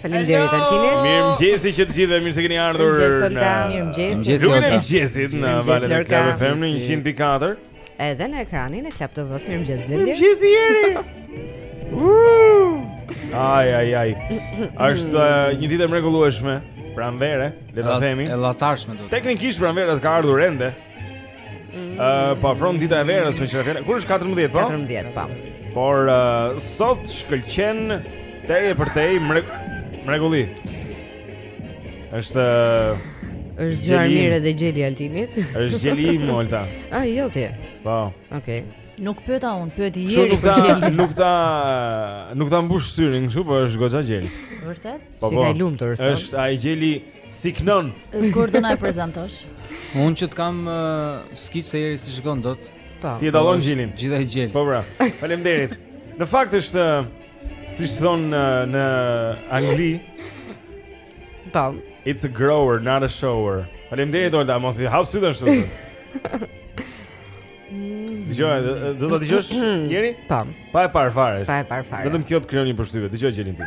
Faleminderit Altini. Mirëmëngjesi dhe të gjithëve, mirë se keni ardhur. Mirëmëngjesi. Mirëmëngjesi. Ju në valën e Club FM 104. Edhe në ekranin e Club TV-së mirëmëngjes Blendi. Mirëmëngjesi Jeri. Ai ai ai. Është uh, një ditë e mrekullueshme, pranverë, le ta themi. E llatarshme do të. Teknikisht pranvera ka ardhur ende. Uh, po afron dita e verës me që ra fjala. Kur është 14 po? 14 po. Por uh, sot shkëlqen tej e për tej mre... mrekulli. Është uh, është zgjuar mirë edhe gjeli i Altinit. Është gjeli i Molta. Ah, jo ti. Po. Okej. Okay. Nuk pyeta unë, pyeti Jeri për gjelin. Nuk ta nuk ta mbush syrin kështu, po është goxha gjeli. Vërtet? Po, si po. ka i lumtur sot. Është ai gjeli Si këndon? Kur do na e prezantosh? Unë që të kam uh, skicë se Jeri s'e shikon dot. Po. Ti e dallon gjelin. Gjithë ai gjel. Po bra. Faleminderit. Në fakt është siç thonë në Angli. Po. It's a grower, not a shower. Faleminderit Olta, mos i hap sytë ashtu. Dëgjoje, do ta dëgjosh Jeri? Po. Pa e parë fare. Pa e parë fare. Vetëm kjo të krijon një përshtypje. Dëgjoje gjelin ti.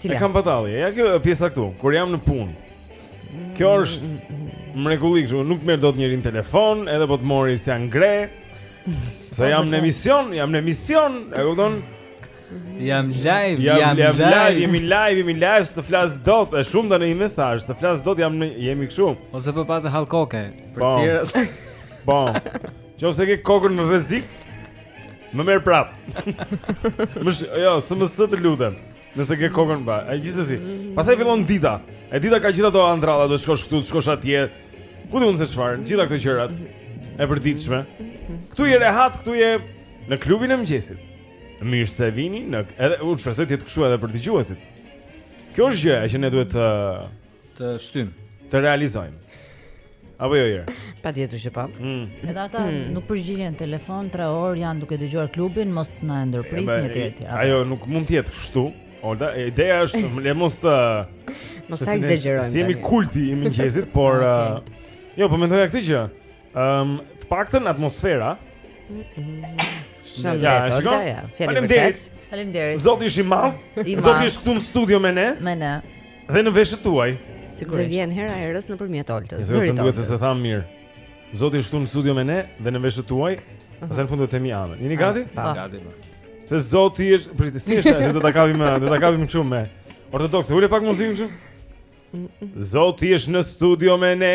Cila? E kam batalje. Ja kjo pjesa këtu, kur jam në punë. Kjo është mrekulli kështu, nuk merr dot njeri në telefon, edhe po të mori s'ja ngre. Sa jam në emision, jam në emision, e kupton? Jam live, jam, jam, jam live. live, jemi live, jemi live, s'të flas dot, e shumta një mesazh, s'të flas dot jam në jemi kështu. Ose po patë hall koke për të tjera. Po. Në qoftë se ke kokën në rrezik. Më merr prapë. Më ço SMS të lutem. Nëse ke kokën pa. Ai gjithsesi. Pastaj fillon dita. E dita ka gjithë ato andralla, duhet të shkosh këtu, të shkosh atje. Ku di unë se çfarë, të gjitha këto gjërat e përditshme. Ktu je rehat, ktu je në klubin e mëngjesit. Mirë se vini edhe unë shpresoj të jetë kështu edhe për dëgjuesit. Kjo është gjëja që ne duhet të të shtyjmë. Të realizojmë. Apo jo, Jeri. Patjetër që po. Mm. Edhe ata mm. nuk përgjigjen në telefon 3 orë, janë duke dëgjuar klubin, mos na ndërprisni etj etj. Ajo nuk mund të jetë kështu. Olta, ideja është le mos të mos ta ekzagjerojmë. Se jemi kulti i mëngjesit, por okay. uh, jo, po mendoja këtë gjë. Ëm, të paktën atmosfera. Shumë Ja, e shikon? e vërtetë, ja. Faleminderit. Faleminderit. Faleminderit. Zoti është i madh. I madh. Zoti është këtu në studio me ne Me ne. dhe në veshët tuaj. Dhe Sigurisht. vjen herë pas here nëpërmjet Oltës. Nëse Zërit duhet të Oltës. ta themi mirë. Zoti është këtu në studio me ne dhe në veshët tuaj. Pastaj në fund do të themi amen. Jeni gati? Po. Gati. po. Se Zoti është, prit, si është, se do ta kapim, eh, do ta kapim kështu më ortodokse. Ule pak muzikën kështu. Zoti është në studio me ne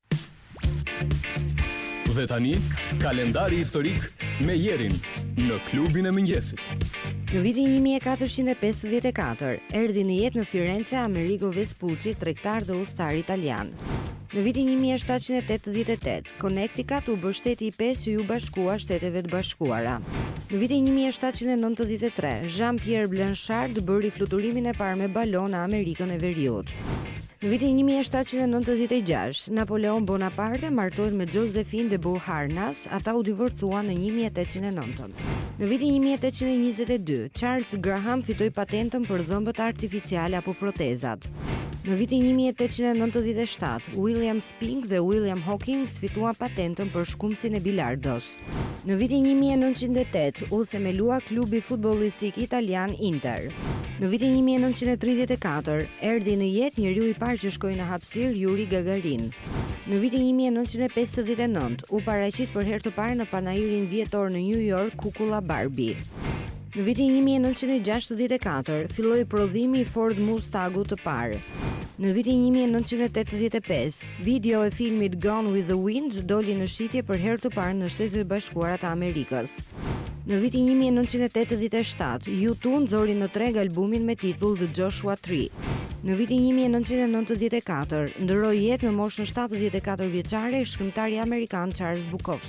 Dhe tani, kalendari historik me Jerin në klubin e mëngjesit. Në vitin 1454, erdhi në jetë në Firenze Amerigo Vespucci, tregtar dhe ustar italian. Në vitin 1788, Connecticut u bë shteti i pestë që iu bashkua Shteteve të Bashkuara. Në vitin 1793, Jean-Pierre Blanchard bëri fluturimin e parë me balonë në Amerikën e Veriut. Në vitin 1796, Napoleon Bonaparte martohet me Josephine de Beauharnais, ata u divorcuan në 1809. Në vitin 1822, Charles Graham fitoi patentën për dhëmbët artificiale apo protezat. Në vitin 1897, William Spink dhe William Hawkins fituan patentën për shkumësin e bilardos. Në vitin një mijë e nëntëqind e tetë u themelua klubi futbollistik italian Inter. Në vitin një mijë e nëntëqind e tridhjetë e katër erdhi në jetë njeriu i parë që shkoi në hapësirë, Yuri Gagarin. Në vitin një mijë e nëntëqind e pesëdhjetë e nëntë u paraqit për herë të parë në panairin vjetor në Nju Jork kukulla Barbi. Në vitin një mijë e nëntëqind e gjashtëdhjetë e katër filloi prodhimi i Ford Mustang-ut të parë. Në vitin një mijë e nëntëqind e tetëdhjetë e pesë Videoja e filmit Gone with the Wind doli në shitje për herë të parë në Shtetet e Bashkuara të Amerikës. Në vitin 1987, U2 nxori në treg albumin me titull The Joshua Tree. Në vitin 1994, ndërroi jetë në moshën 74-vjeçare shkrimtari amerikan Charles Bukowski.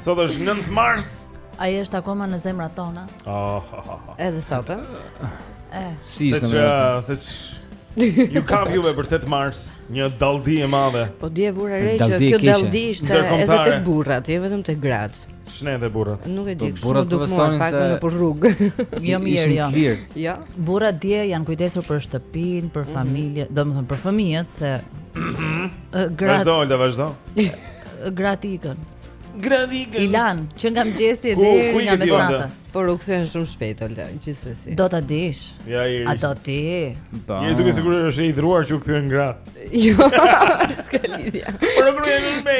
Sot është 9 mars. Ai është akoma në zemrat tona. Oh, oh, oh, oh. Edhe sot, ë? Eh. Si ishte më? Se Ju kam ju me për 8 mars, një dalldi e madhe. Po dje vura re që kjo dalldi ishte edhe tek burrat, jo vetëm tek gratë. Ç'ne dhe burrat. Nuk e di po, kështu. Burrat do të thonë pak nëpër rrugë. Jo mirë, jo. Jo. Burrat dje janë kujdesur për shtëpinë, për mhm. familjen, domethënë për fëmijët se gratë. Vazhdo, vazhdo. Gratë ikën. Gratë ikën. Ilan, që nga mëngjesi deri nga mesnata. Por u kthyen shumë shpejt Olta, gjithsesi. Do ta dish. Ja i. A do ti? Do. Je duke sigurisht është i dhruar që u kthyen gratë. Jo. S'ka lidhje. Por nuk e di më.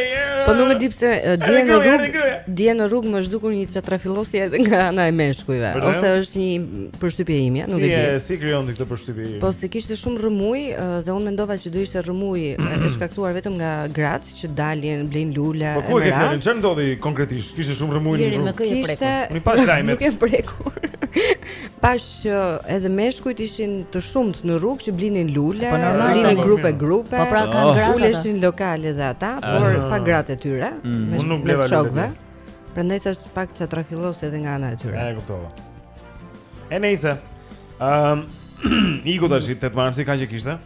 Po nuk e di pse dje në rrugë, dje në rrugë më është dukur një çatrafilosje edhe nga ana e meshkujve, ose është një përshtypje ime, nuk e di. Si e krijon këtë përshtypje? Po se kishte shumë rrëmujë dhe unë mendova që do ishte rrëmujë e shkaktuar vetëm nga gratë. që dalin blejnë lule po ku e ke fjalën çfarë ndodhi konkretisht kishte shumë rrëmujë në rrugë kishte unë pashë lajmet nuk e prekur pashë që edhe meshkujt ishin të shumtë në rrugë që blinin lule po në grupe grupe po pra kanë oh. gratë uleshin në lokale edhe ata ah. por pa gratë e tyre mm. unë nuk bleva shokëve prandaj thashë pak çatrafilosje edhe nga ana e tyre e kuptova e nejse ëm um, iku tash 8 marsi kanë që kishte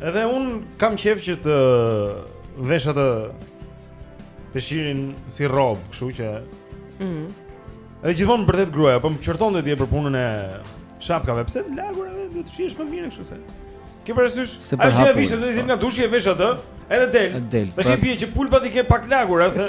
Edhe un kam qejf që të vesh atë peshqirin si rrob, kështu që ëh. Mm. Edhe gjithmonë vërtet gruaja, po më qortonte dje për punën e shapkave, pse të lagura, do të fshihesh më mirë kështu se. Ke parasysh? Se për hapur. Ai që e vish atë, del nga dushi e vesh atë, edhe del. Del. Tash i pra- bie që pulpat i ke pak të lagura se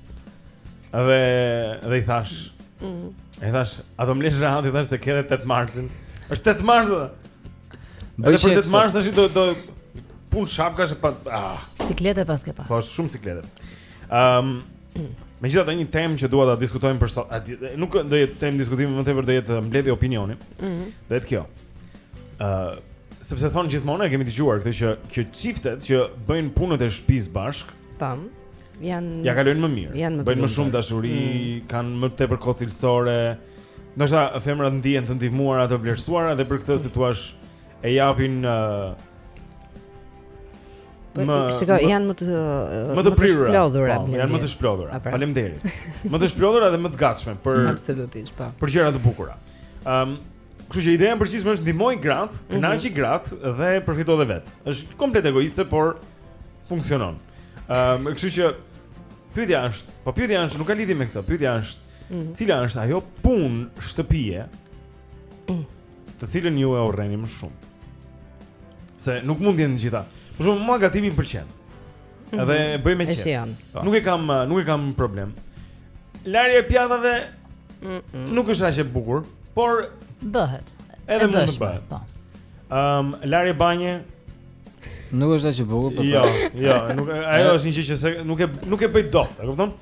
Dhe dhe i thash. Ëh. Mm. E thash, a do m'lesh rehat i thash se ke 8 marsin. Është 8 mars. Bëj për 8 mars tash do do pun shapkash e pas. Ah. Siklete pas ke pas. Po shumë siklete. Ëm um, Megjithatë një temë që dua të diskutojmë për sot Nuk do jetë temë diskutimi më tepër do jetë mbledhje opinioni mm -hmm. Do jetë kjo uh, Sepse thonë gjithmonë e kemi dëgjuar këtë që që çiftet që bëjnë punët e shpis bashkë Tam. Jan ia kalojnë më mirë. Jan më bëjnë më shumë dashuri, mm. kanë më tepër kohë cilësore. Do të thotë femrat ndihen të ndihmuara, të vlerësuara dhe për këtë si thua e japin uh, Po, më shiko, më, janë më të më të shplodhura, po, janë më të shplodhura. Pra. Faleminderit. Më të shplodhura dhe më të gatshme për Absolutisht, po. Për gjëra të bukura. Ëm, um, kështu që ideja e përgjithshme është ndihmoji grat, mhm. kënaqi mm -hmm. grat dhe përfito edhe vet. Është komplet egoiste, por funksionon. Ëm, um, kështu që pyetja është, po pyetja është, nuk ka lidhje me këtë. Pyetja është, mm -hmm. cila është ajo punë shtëpie? Mm. Të cilën ju e urreni më shumë? Se nuk mund të jenë të gjitha. Për shembull, mua gatimi më pëlqen. Mm -hmm. Edhe e bëj me qejf. Po. Nuk e kam, nuk e kam problem. Larja e pjatave mm -mm. nuk është aq e bukur, por bëhet. Edhe mund të bëhet. Po. Ëm, um, larje banje Nuk është aq e bukur, po. Jo, pra. jo, nuk ajo është një gjë që nuk e nuk e bëj dot, e kupton?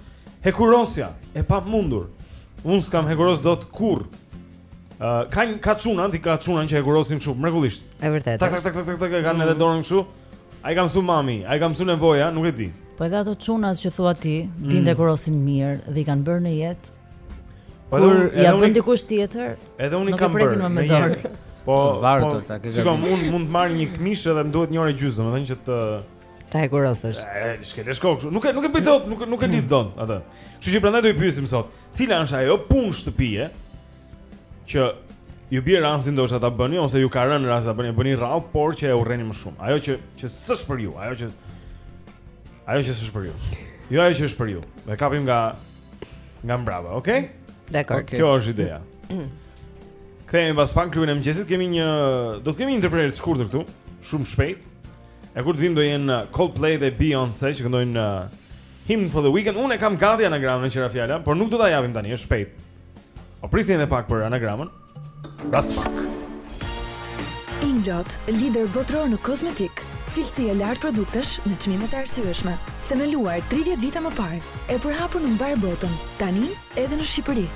Hekurosja e pamundur. Unë s'kam hekuros dot kurr. Ë, uh, ka ka çuna, di ka çuna që hekurosin kështu, mrekullisht. E vërtetë. Tak tak tak tak tak, kanë edhe mm. dorën kështu. A i ka msu mami, a i ka msu nevoja, nuk e di. Po edhe ato çunat që thua ti, mm. din të hekurosin mirë dhe i kanë bërë në jetë. Por ia bën dikush tjetër. Edhe unë kam bërë me dorë. Po, varet po, ta ke. Shiko, un mund të marr një këmishë edhe më duhet një orë e gjysmë, domethënë që të ta hekurosësh. Ë, shkelesh kokë. Nuk e nuk e bëj dot, nuk nuk e lidh dot atë. Kështu që prandaj do i pyesim sot, cila është ajo punë shtëpie që ju bie rasti ndoshta ta bëni ose ju ka rënë rasti ta bëni, bëni rrallë, por që e urreni më shumë. Ajo që që s'është për ju, ajo që ajo që s'është për ju. Jo ajo që është për ju. E kapim nga Nga mbrava, okay? Dakord. Okay. Kjo është ideja. Kthehemi pas pak në klubin e mëngjesit, kemi një do të kemi një ndërprerje të shkurtër këtu, shumë shpejt. E kur të vim do jenë uh, Coldplay dhe Beyoncé që këndojnë uh, Hymn for the Weekend. Unë e kam gati anagramën e gjëra fjala, por nuk do ta japim tani, është shpejt. O prisni edhe pak për anagramën. Inglot, lider botëror në kozmetikë. Cilësi e lartë produktesh me çmime të arsyeshme. Themeluar 30 vite më parë, e përhapur në mbarë botën, tani edhe në Shqipëri.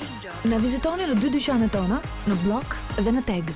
Na vizitoni në dy dyqanet tona, në Bllok dhe në Teg.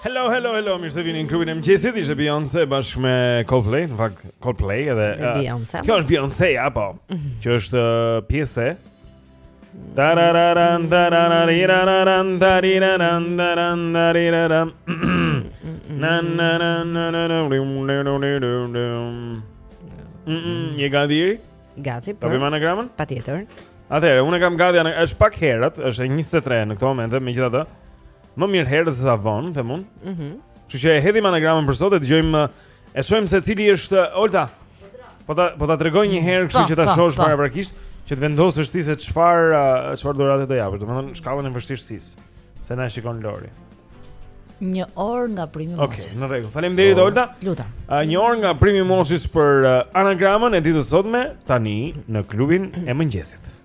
Hello, hello, hello, mirë se vini në klubin e mëngjesit. Ishte Beyoncé bashkë me Coldplay, në fakt Coldplay edhe. Dhe uh, Beyoncé. Kjo është Beyoncé apo? Që është uh, pjesë Tarararan tararariraran tariraran tararariraran Nan nan nan nan nan Je gati? Gati, po. Ta hedhim anagramën? Patjetër. Atëherë, unë kam gati, është pak herët, është 23 në këto momente, megjithatë. Më mirë herët sesa vonë, them unë. Mhm. Mm Kështu që e hedhim anagramën për sot e dëgjojmë e shohim se cili është Olta. Po ta po ta tregoj një herë kështu po, që ta po, shohësh po. paraprakisht, që të vendosësh ti se çfarë çfarë dhurate do japësh. Domethënë shkallën e vështirësisë. Se na shikon Lori. Një orë nga Primi Moçis. Okej, okay, në rregull. Faleminderit oh. Olta. Të lutem. Uh, një orë nga Primi Moçis për uh, anagramën e ditës së sotme tani në klubin e mëngjesit.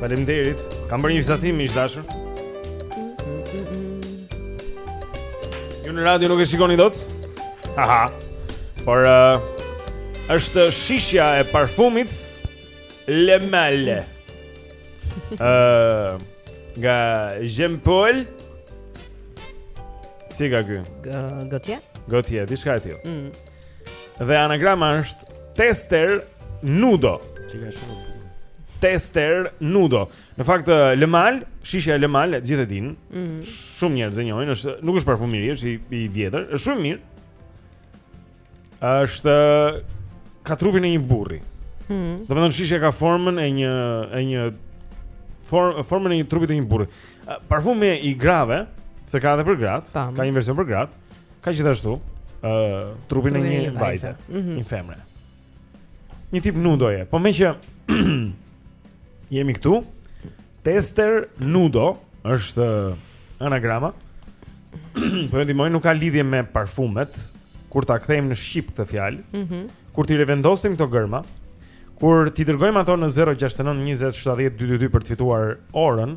Faleminderit. Kam bërë një vizatim ish-dashur. Ju në radio nuk e shikoni dot? Aha. Por uh, është shishja e parfumit Le Male. Ëh, uh, nga Jean Paul. Si e ka ky? Gaultier? Gaultier, diçka e tillë. Mm. Dhe anagrama është Tester Nudo. Çka është? Tester Nudo. Në fakt Le Male, shishja e Le Male, të gjithë e dinë. Mm -hmm. Shumë njerëz e njohin, është nuk është parfum i ri, është i, i vjetër, është shumë mirë. Është ka trupin e një burri. Mm -hmm. Domethënë shishja ka formën e një e një form, formën e një trupi të një burri. Parfumi i grave, se ka edhe për gratë, ka një version për gratë. ka gjithashtu ë uh, trupin e një vajze, mm -hmm. një femre. Një tip nudoje, po meqë jemi këtu, tester nudo është anagrama. po ju ndihmoj nuk ka lidhje me parfumet kur ta kthejmë në shqip këtë fjalë. Mm -hmm. Kur t'i rivendosim këto gërma, kur t'i dërgojmë ato në 069 20 70 222 për të fituar orën,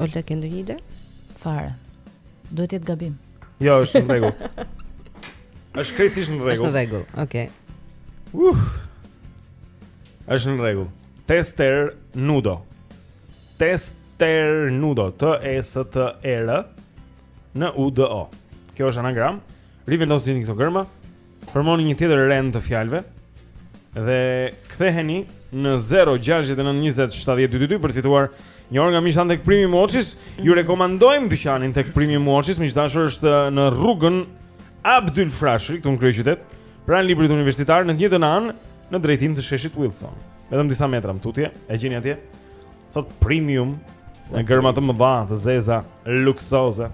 Olta ke ndonjë ide? Fare. Duhet të jetë gabim. Jo, është në rregull. Është krejtësisht në rregull. Është në rregull. Okej. Okay. Uh. Është në rregull. Tester nudo. Tester nudo. T E S T E R N U D O. Kjo është anagrama. Rivendosini këto gërma. Formoni një tjetër rend të fjalëve dhe ktheheni në 0692070222 për të fituar një orë nga Mish Tan tek Primi Mochis. Ju rekomandojmë dyqanin tek Premium Watches, miq të dashur është në rrugën Abdyl Frashëri këtu në kryeqytet, pranë librit universitar në të njëjtën anë në drejtim të sheshit Wilson. Vetëm disa metra më tutje, e gjeni atje. Thotë premium në germa të mëdha, të zeza, luksoze.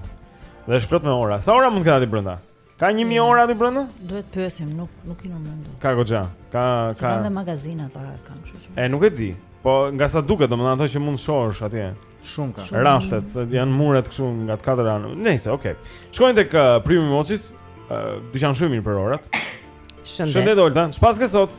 Dhe është plot me ora. Sa ora mund të ketë aty brenda? Ka 1000 orë aty brenda? Duhet të pyesim, nuk nuk i numëroj dot. Ka goxha. Ka si ka. Kanë magazina ata kanë, kështu që. E nuk e di. Po nga sa duket, domethënë ato që mund të shohësh atje. Shumë ka. Raftet, se janë muret kështu nga të katër anë. Nejse, okay. Shkojnë tek uh, Premium Watches, uh, dyqan shumë mirë për orat. Shëndet. Shëndet Olta. Çfarë ke sot?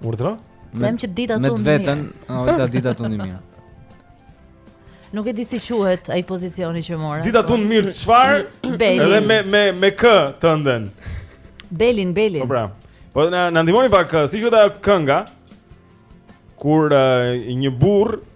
Urdhra? Them që di ta tund mirë. Me vetën, Olta di ta tund mirë. Nuk e di si quhet ai pozicioni që mora. Di ta tund mirë, çfarë? Edhe me me me kë tënden? Belin, belin. Po pra. Po na na ndihmoni pak, si quhet ajo kënga? Kur uh, një burrë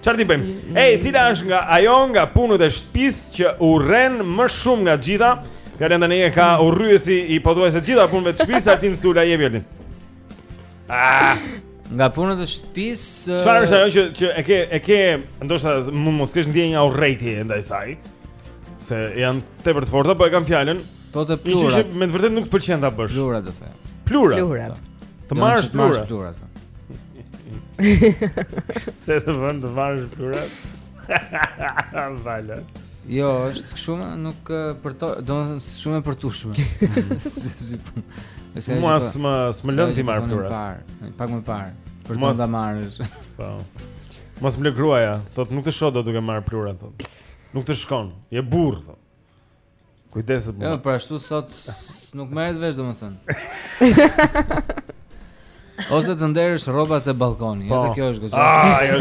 Çfarë t'i bëjmë? Mm. Ej, cila është nga ajo nga punët e shtëpisë që urren më shumë nga të gjitha? Fjalën tani e ka urryesi i pothuajse të gjitha punëve të shtëpisë, Altin Sula jepi Altin. Ah! Nga punët e shtëpisë Çfarë është ajo që që e ke e ke ndoshta mund mos kesh ndjenja urrejtje ndaj saj? Se janë tepër të forta, po e kam fjalën. Po të pluhurat. Që me të vërtetë nuk të pëlqen ta bësh. Pluhurat domethënë. Pluhurat. Pluhurat. Të marrësh pluhurat. Pse të vënë të marrësh pluhurat? Valla. Jo, është shumë nuk përtoj, domethënë shumë e përtueshme. Është mua s'më më lënë t'i marr pluhurat. Pak më parë, për t'i marrësh. Po. Mua s'më lë gruaja, thotë nuk të shoh dot duke marrë pluhurat thotë. Nuk të shkon, je burrë thotë. Kujdeset ë. Jo, pra ashtu sot nuk merret vesh domethënë. Ose të nderësh rrobat te ballkoni, po. edhe kjo është goxha. Ah, jo.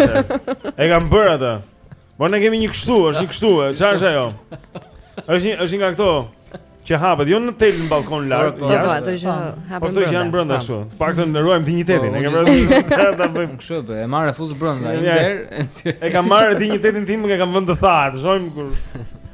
E kam bërë atë. Po ne kemi një kështu, është një kështu, çfarë është ajo? Është një është një nga këto që hapet, jo në tel në ballkon po, lart, po, po, jashtë. Po, ato që hapen. Po ato që janë brenda kështu. Të paktën ne ruajmë dinjitetin, e kemi ta bëjmë kështu, po e marr fus brenda, i nder. E kam marrë dinjitetin tim, e kam vënë të thahet, shohim kur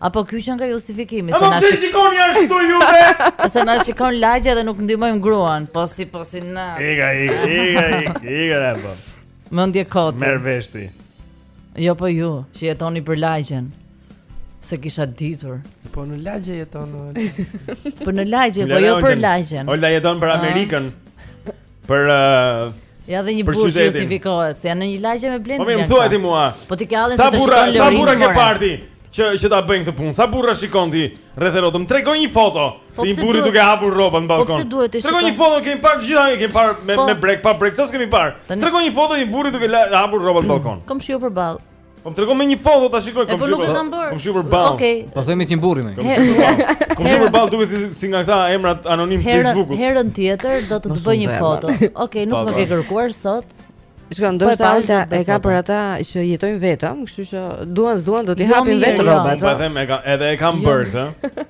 Apo kjo qe nga justifikimi se na shikon. shikoni ashtu juve. Se na shikon lagja dhe nuk ndihmojmë gruan, po si po si na. Ega, ega, ega, ega, ega. Mendje kot. Merr vesh ti. Jo po ju, që jetoni për lagjen. S'e kisha ditur. Po në lagje jeton. Po në lagje, po jo për lagjen. Olta jeton për ah. Amerikën. Për uh, Ja dhe një burrë që justifikohet, se janë në një lagje me Blendin. Po më thuaj ti mua. Po ti ke ardhur të shikosh Lorin. Sa burra ke parë ti? Që që ta bëjnë këtë punë. Sa burra shikon ti rreth e rrotull? Tregoj një foto. Po ti burri duke hapur rrobat në po balkon. Po pse duhet të shikoj? Tregoj një foto, kemi parë gjithë, kemi parë me po. me brek, pa brek, çfarë kemi parë? Tregoj një foto një burri duke hapur rrobat në balkon. Komshiu përballë. Po më trego me një foto ta shikoj komshiun. Po nuk e kam bërë. Komshiu përballë. Okej. Okay. Po themi ti një burrë më. Komshiu përballë duket si si nga këta emrat anonimë të Facebookut. Herën tjetër do të të bëj një foto. Okej, okay, nuk po, më po. ke kërkuar sot. Shka, ndo është Olta e ka për ata që jetojnë vetëm, kështu që duan s'duan do t'i jo, hapin vetë jo. rrobat. Po them e ka, edhe e kam jo. bërë këtë.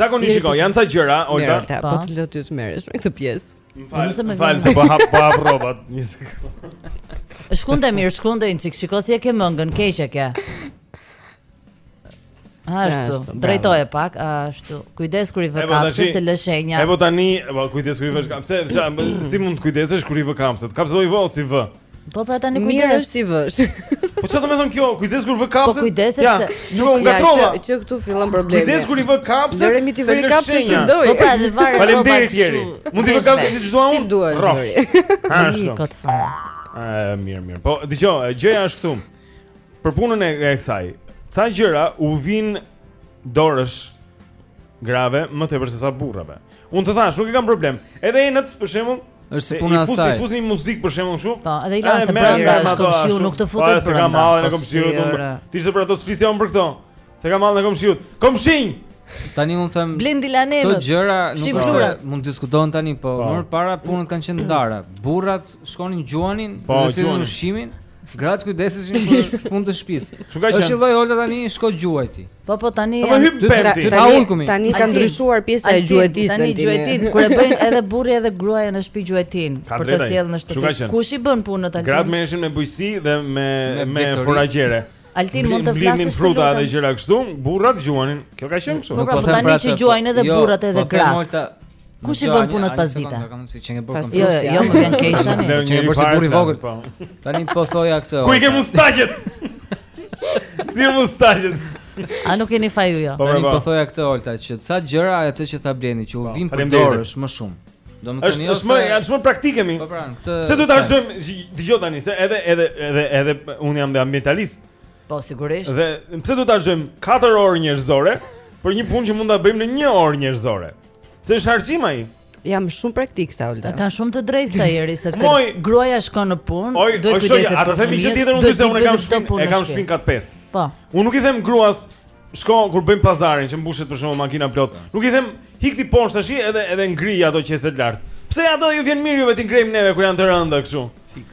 Zakonisht shiko, janë ca gjëra, Olta. Po të lë ty të merresh me këtë pjesë. Më fal, më fal, se po hap, po hap rrobat, një sekundë. Shkunde mirë, shkunde një çikë, shiko si e ke mëngën, keq e ke. Ashtu, drejtoje pak, ashtu, kujdes kur i vë kapëse, se lë shenja. E po tani, po kujdes kur i vë kapëse, si mund të kujdesesh kur i vë kapëse, kapëse do i vë, si vë. Po pra tani kujdes. Mirë është t'i vësh. Po çfarë do të thotë kjo? Kujdes kur vë kapësen. Po kujdes sepse. Ja, jo, u ngatërrova. Që, që këtu fillon problemi. Kujdes kur i vë kapësen. Dhe Jeri ti vër kapësen si do. Po pra, dhe varet. Faleminderit Jeri. Mund të vë kapësen si duam. Si duash Jeri. Ashtu. Po të fal. Ëh, mirë, mirë. Po dëgjo, gjëja është këtu. Për punën e kësaj. Ca gjëra u vijnë dorësh grave më tepër se sa burrave. Unë të thashë, nuk e kam problem. Edhe enët, për shembull, është si puna e saj. I fut një muzikë për shembull kështu? Po, edhe i lan se brenda është komshiu, nuk të futet brenda. Po, se kam hallin e po, komshiut unë. Ti se për ato sfision për këto. Se kam hallin e komshiut. Komshinj. Tani un them Blendi lan enët. Këto gjëra nuk është se mund të diskutohen tani, po, po. më parë punët kanë qenë të ndara. Burrat shkonin gjuanin, po, dhe sillnin ushqimin. Gratë kujdeseshin për punë të shtëpisë. Është një lloj Olta tani shko gjuaj ti. Po po tani po, janë dy dy ta ulkumi. Tani ka ndryshuar pjesa e gjuetisë. Tani gjuetinë kur e bëjnë edhe burri edhe gruaja në shtëpi gjuetinë për të sjellë në shtëpi. Kush i bën punët tani? Gratë merreshin me bujqësi dhe me me foragjere. Altin mund të flasësh shumë. Fruta dhe gjëra kështu, burrat gjuanin. Kjo ka qenë kështu. Po pra, po tani pra që gjuajnë edhe jo, burrat edhe po gratë. Kush i bën punët pasdite? Jo, jo, jo, më vjen keq tani. Ne jemi bërë burri vogël. Po. Tani po thoja këtë. Ku i ke mustaqet? Ti mustaqet. A nuk keni faj ju jo? Po, tani po, po thoja këtë Olta që ca gjëra ato që tha Blendi që u vijnë për dorësh më shumë. Domethënë jo. Është më, është më praktike moj. Po pra, këtë. Pse do ta harxhojmë, dëgjo tani se edhe edhe edhe edhe un jam dhe ambientalist. Po sigurisht. Dhe pse do ta harxhojmë 4 orë njerëzore për një punë që mund ta bëjmë në 1 orë njerëzore? Se është harxhim ai. Janë shumë praktikë këta Olta. Ka shumë të drejtë këtu Jeri sepse Moj, gruaja shkon në punë, duhet të jetë. Oj, a do të them diçka tjetër unë ty se unë kam shpinë, e kam shpinë kat 5. Po. Unë nuk i them gruas, Shko kur bëjmë pazarin që mbushet për shembull makina plot. Po. Nuk i them ik ti poshtë tashi edhe edhe ngri ato qeset lart. Pse a do ju vjen mirë juve t'i ngrejmë neve kur janë të rënda kështu.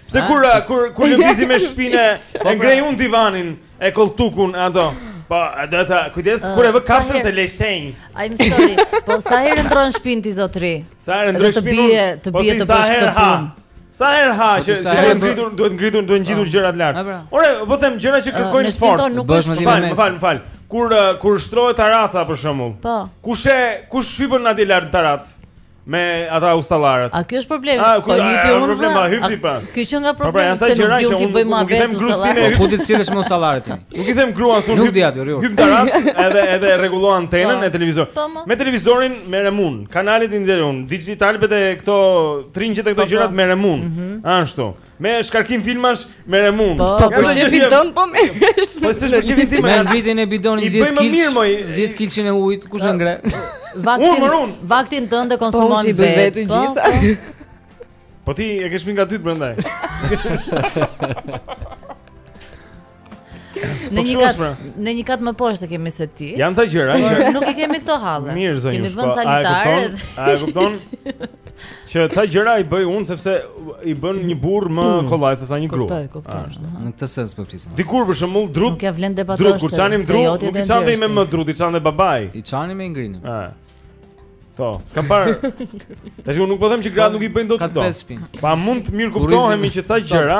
Se kur kur kur lëvizim me shpinë po, e ngrej pra. unë divanin e kolltukun ato. Po, do ta kujdes ah, kur e vë kapsën se lë shenjë. I'm sorry. Po sa herë ndërron shpinë ti zotri? Sa herë ndërron shpinë? Të bie, të po, bie të bësh këtë punë. Sa herë ha po që duhet ngritur, duhet ngritur, duhet ngjitur po. gjërat lart. Po, Ore, po them gjëra që kërkojnë fort. Bësh më fal, më fal, më fal. Kur kur shtrohet tarraca për shembull. Po. Kush e kush hipën atje lart tarracë? Me ata ustallarët. Ah ky është problemi? A ky është problemi? A ky është problemi? Ky qenka problemi se nuk di unë t'i bëj më vetë. Po futi cilësh me ustallarët tani. Nuk i them gruas unë. Nuk di atë jurjur. Hyp në tarracë, edhe edhe rregullo antenën po. e televizorit. Po, me televizorin merrem unë, kanalet i ndërruan, digitalbet e këto tringët e këto po, gjërat merrem unë. Mhm. Ashtu. Me shkarkim filmash merrem unë. Po, po, po shefin ton po me. Po si është shefin tim? Me ngritjen e bidonit 10 kg. 10 kg e ujit, kush e ngre? Vaktin. Vaktin tënd e konsumon vetë. Po, po ti e ke shpin në kat dytë prandaj. Në po një kat pra. në një kat më poshtë kemi se ti. Janë ca gjëra. Nuk i kemi këto halle. Mirë zonjë. Kemi vend po, sanitare dhe. A e kupton? Që ca gjëra i bëj unë sepse i bën një burrë më mm. kollaj se sa një grua. Kuptoj, kuptoj. Ah, në këtë sens po flisim. Dikur për shembull drutë. Nuk ia vlen të debatosh. Drutë kur çanim drutë, nuk i çante mëma drutë, i çante babai. I çanim e ngrinim. Ah. Po, s'kam parë. Tash unë nuk po them që gratë nuk i bëjnë dot këto. Po mund të mirëkuptohemi që ca gjëra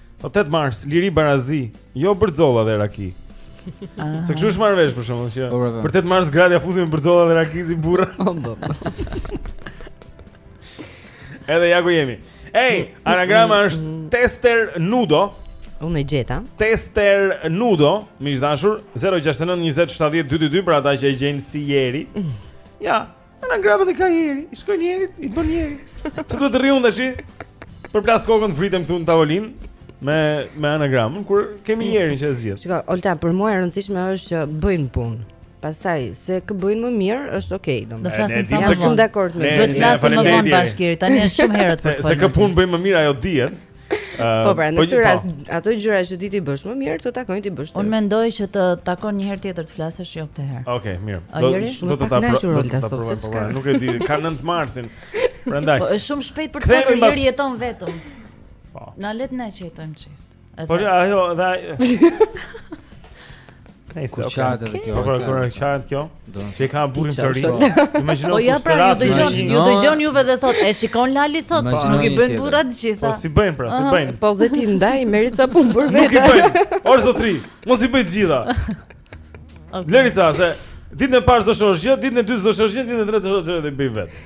O 8 mars, liri barazi, jo bërxolla dhe raki. Ah. Se kështu është marrë vesh për shembull që po, po, po. për 8 mars gratë ia fusim bërxolla dhe raki si burra. Edhe ja ku jemi. Ej, anagrama është Tester Nudo. Unë e gjeta. Tester Nudo, miq të dashur, 069 20 70 222 për ata që e gjejnë si Jeri. Ja, Anagramat dhe ka Jeri, i shkruan Jeri, i bën Jeri. S'do të rri unë tashi përplas kokën vritem këtu në tavolinë me me anagramën kur kemi Jerin që e zgjidh. Shiko, Olta, për mua e rëndësishme është që bëjmë punë. Pastaj se kë bëjnë më mirë është okay, domethënë. Do flasim pak më shumë dakord me. Do të flasim më vonë bashkë, tani është shumë herët për të. Se kë punë bëjmë më mirë ajo dihet. Uh, po pra, në po këtë po. rast ato gjëra që di t'i bësh më mirë, të takojnë t'i bësh. Unë mendoj që të takon një herë tjetër të flasësh jo këtë herë. Okej, okay, mirë. Do do të ta provoj ta provoj. Po pra, nuk e di, ka 9 marsin. Prandaj. Po është shumë shpejt për të thënë bas... Jeri jeton vetëm. Po. Na le ne që jetojmë çift. Po ajo dha Nëse okay. Çfarë do të kjo? Po kur është çfarë kjo? Do të ka burrin të ri. Imagjino po ja pra ju dëgjon, ju dëgjon juve dhe thotë, e shikon Lali thotë, po nuk i bëjnë burrat të gjitha. Po si bëjnë pra, si bëjnë? Po dhe ti ndaj merri ca punë për vetë. Nuk i bëjnë. Or zotri, mos i bëj të gjitha. Lëri ca se ditën e parë do shohësh gjë, ditën e dytë do shohësh gjë, ditën e tretë do shohësh gjë dhe bëj vetë.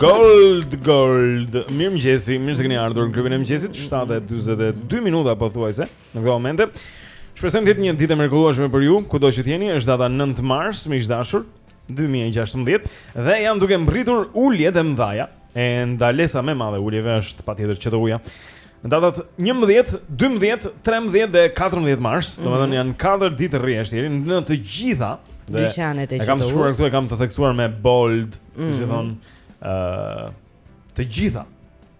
Gold Gold. Mirëmëngjes, mirë se keni ardhur në klubin e mëngjesit. 7:42 minuta pothuajse në këto momente. Shpresojmë të jetë një ditë e mrekullueshme për ju, kudo që jeni. Është data 9 mars, miq të dashur. 2016 dhe janë duke mbërritur uljet e mëdhaja. E ndalesa më e madhe e uljeve është patjetër QTU-ja. Në datat 11, 12, 13 dhe 14 mars, mm -hmm. domethënë janë 4 ditë rresht në të gjitha dyqanet e gjithë. E kam shkruar këtu, e kam të theksuar me bold, mm -hmm. siç e mhm. thonë, ë uh, të gjitha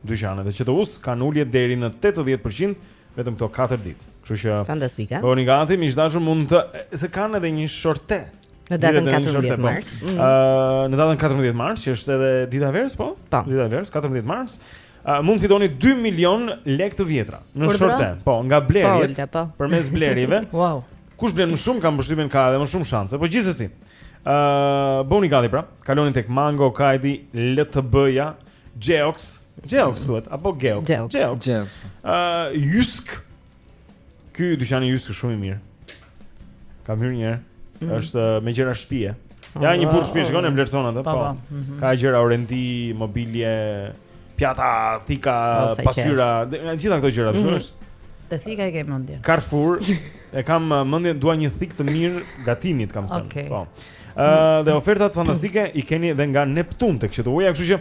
dyqanet e QTU-s kanë ulje deri në 80% vetëm këto 4 ditë. Kështu që fantastike. Bëhuni gati, miq të dashur mund të se kanë edhe një shorte. Në datën 14 po. mars. Ëh, mm. uh, në datën 14 mars, që është edhe dita e verës, po? po. Dita e verës, 14 mars. Uh, mund fitoni 2 milion lekë të vjetra në shorte, po, nga blerjet. Po, po. Përmes blerjeve. wow. Kush blen më shumë kam përshtypjen ka edhe më shumë shanse. Po gjithsesi. Ë uh, bëhuni gati pra. Kaloni tek Mango, Kajdi, LTB-ja, Geox, Geox thuhet apo Geox? Geox. Geox. Ë uh, Jysk. Ky dyqani Jysk është shumë i mirë. Kam hyrë një herë. Mm -hmm. Është uh, me gjëra shpie. Ja një burrë shpie shkon e vlerëson atë. Po. Mhm. Ka gjëra orendi, mobilje, pjata thika pasqyra, të gjitha këto gjëra, mm -hmm. është. Të thika e ke mendjen. Carrefour e kam mendjen dua një thikë të mirë gatimi kam thënë. Okay. Po. Ë uh, dhe ofertat fantastike i keni edhe nga Neptun tek QTU-ja, kështu që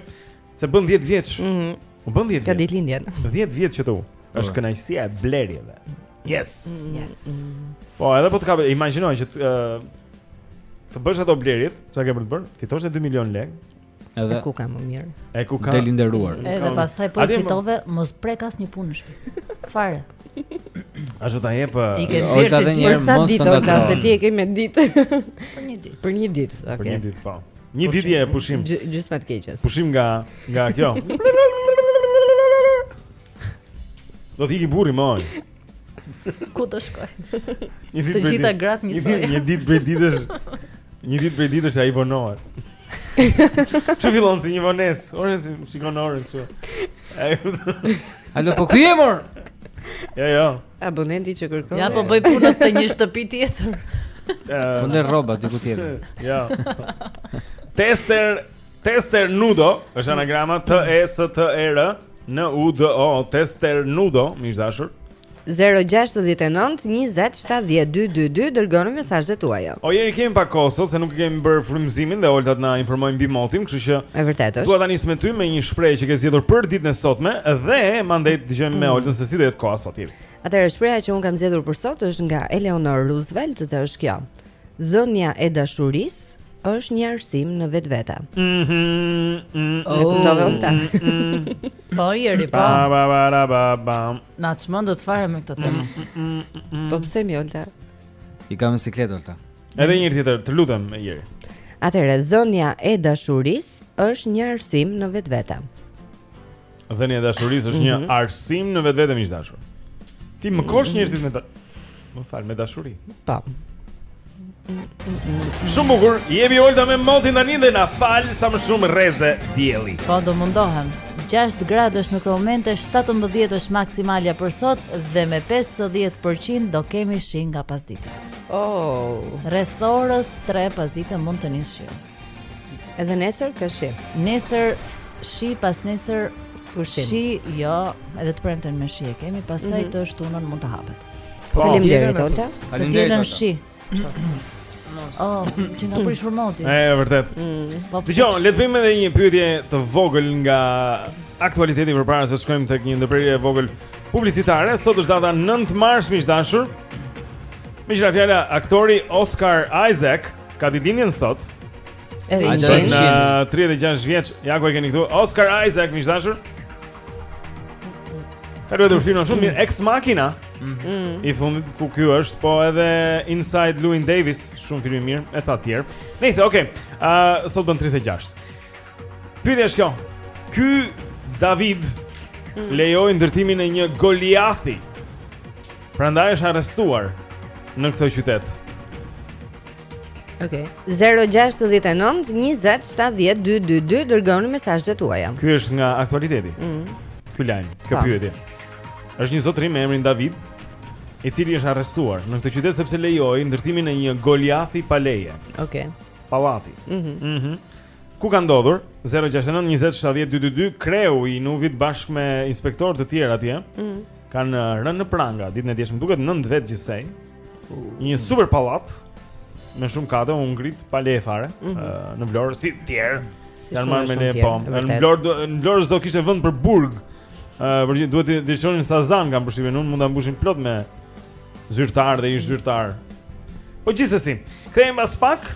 se bën 10 vjeç. Mhm. Mm U bënë 10 vjeç. Ka ditëlindjen. 10 vjeç QTU. Është kënaqësia e blerjeve. Yes. Yes. Po, edhe po të kapë, imagjino që të, uh, të bësh ato blerjet, çka ke për të bërë? Fitosh 2 milionë lekë. Edhe ku ka më mirë. E ku ka. Del i nderuar. Edhe pastaj po i fitove, mos prek asnjë punë në shtëpi. Fare. A do ta jep? I ke dhënë edhe një herë mos të ndaj. Se ti e ke me ditë. Për një ditë. Për një ditë, okay. Për një ditë, po. Një ditë e pushim. Gjysma e të keqes. Pushim nga nga kjo. Do të iki burri më. Ku të shkoj? Një ditë të gjitha grat një soi. Një ditë prej ditësh. Një ditë prej ditësh ai vonohet. Çu fillon si një vones. Ora si shikon orën këtu. Ai. Alo po ku je mor? Jo, jo. Abonenti që kërkon. Ja po bëj punë te një shtëpi tjetër. Po le rroba diku tjetër. Jo. Tester Tester Nudo, është anagrama T E S T E R N U D O, Tester Nudo, miq të dashur. 069 20 70 222 Dërgoni mesazhet tuaja O Jeri kemi pak kohë sot Se nuk kemi bërë frymëzimin Dhe Olta të na informojë mbi motin Kështu që E vërtet është Dua ta nisim me ty Me një shprehje që ke zgjedhur për ditën e sotme Dhe mandejt dëgjojmë mm. me Oltën Se si do jetë koha sot Jeri Atëherë shprehja që unë kam zgjedhur për sot është nga Eleanor Roosevelt Dhe është kjo Dhënia e dashurisë është një arsim në vetvete. Mhm. Mm e kuptove oh. Olta. Po Jeri po. Ba ba ba ba ba. ba. Na çmende fare me këtë temë. Po pse mi Olta? E kam siklet Olta. Edhe një herë tjetër, të lutem Jeri. Atëherë dhënia e dashurisë është një arsim në vetvete. Dhënia e dashurisë është një mhm. arsim në vetvete miq të dashur. Ti mëkosh mhm. njerëzit me ta. Më fal, me dashuri. Pa. Shumë bukur, jepi Olta me motin tani dhe na fal sa më shumë rreze dielli. Po do mundohem. 6 gradë është në këtë moment, 17 është maksimalja për sot dhe me 50% do kemi shi nga pasdite. Oh, rreth orës 3 pasdite mund të nisë shi. Edhe nesër ka shi. Nesër shi, pasnesër pushim. Shi, jo, edhe të premten me shi e kemi, pastaj mm -hmm. të shtunën mund të hapet. Po, po faleminderit Olta. Të dielën shi. Oh, qenka prishur moti. Ëh, e vërtetë. Mm. Po, Dëgjo, le të bëjmë edhe një pyetje të vogël nga aktualiteti përpara se të shkojmë tek një ndërprerje e vogël publicitare. Sot është data 9 mars, miq të dashur. Meqë ra fjala aktori Oscar Isaac Ka ditëlindjen sot. Edhe bën 36 vjeç, ja ku e keni këtu, Oscar Isaac, miq të dashur. Ka luajtur filma shumë të mirë, Ex Machina. Mm. I fundit ku ky është, po edhe Inside Llewyn Davis, shumë film i mirë, e ca të tjerë. Nejse, okay. Ë, uh, sot bën 36. Pyetja është kjo. Ky David mm. lejoi ndërtimin e një Goliathi. Prandaj është arrestuar në këtë qytet. Okej. Okay. 069 20 70 222 dërgoni mesazhet tuaja. Ky është nga aktualiteti. Ëh. Mm. Ky lajm, kjo po. pyetje. Është një zotëri me emrin David, i cili është arrestuar në këtë qytet sepse lejoi ndërtimin e një Goliathi pa leje. Okej. Okay. Pallati. Mhm. Mm mhm. Mm Ku ka ndodhur? 069 20 70 222 kreu i INUV-it bashkë me inspektorë të tjerë atje. Mm. Kanë uh, rënë në pranga ditën e djeshme. Duket 9 vetë gjithsej. Uh. Një super pallat me shumë kate u ngrit pa leje fare mm -hmm. uh, në Vlorë si të tjerë. Si Janë marrë me ne po. Në Vlorë në Vlorë s'do kishte vend për burg. Uh, për duhet të lëshonin Sazanin kam përshtypjen u mund ta mbushin plot me zyrtar dhe ish zyrtar. Po gjithsesi, kthehemi pas pak.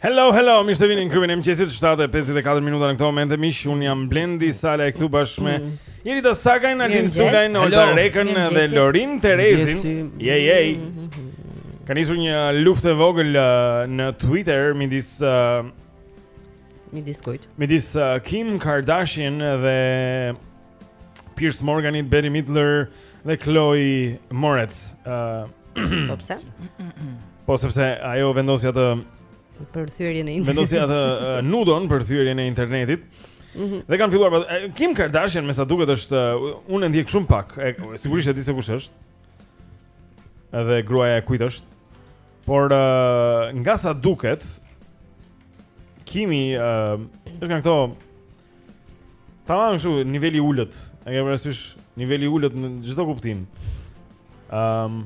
Hello, hello, mirë se vini në klubin e mëngjesit, 7.54 minuta në këto momente, miq, unë jam Blendi Salaj këtu bashkë me mm. Irita Sakaj, Xhimi Sulajn, Olta Rekën dhe Lorin Terezin, je, je, ka nisur një luftë e vogël uh, në Twitter, midis, uh, midis kujt, midis uh, Kim Kardashian dhe Piers Morganit, Bette Midler dhe Chloe Moretz. Uh, po pse? Po sepse ajo vendosi atë për thyerjen e internetit. Vendosi atë uh, nudon për thyerjen e internetit. Mm -hmm. Dhe kanë filluar Kim Kardashian me sa duket është unë e ndjek shumë pak. E, sigurisht e di se kush është. Edhe gruaja e kujt është. Por uh, nga sa duket Kimi uh, është nga këto Tamam kështu, nivel i ulët E ke parasysh nivel i ulët në çdo kuptim um,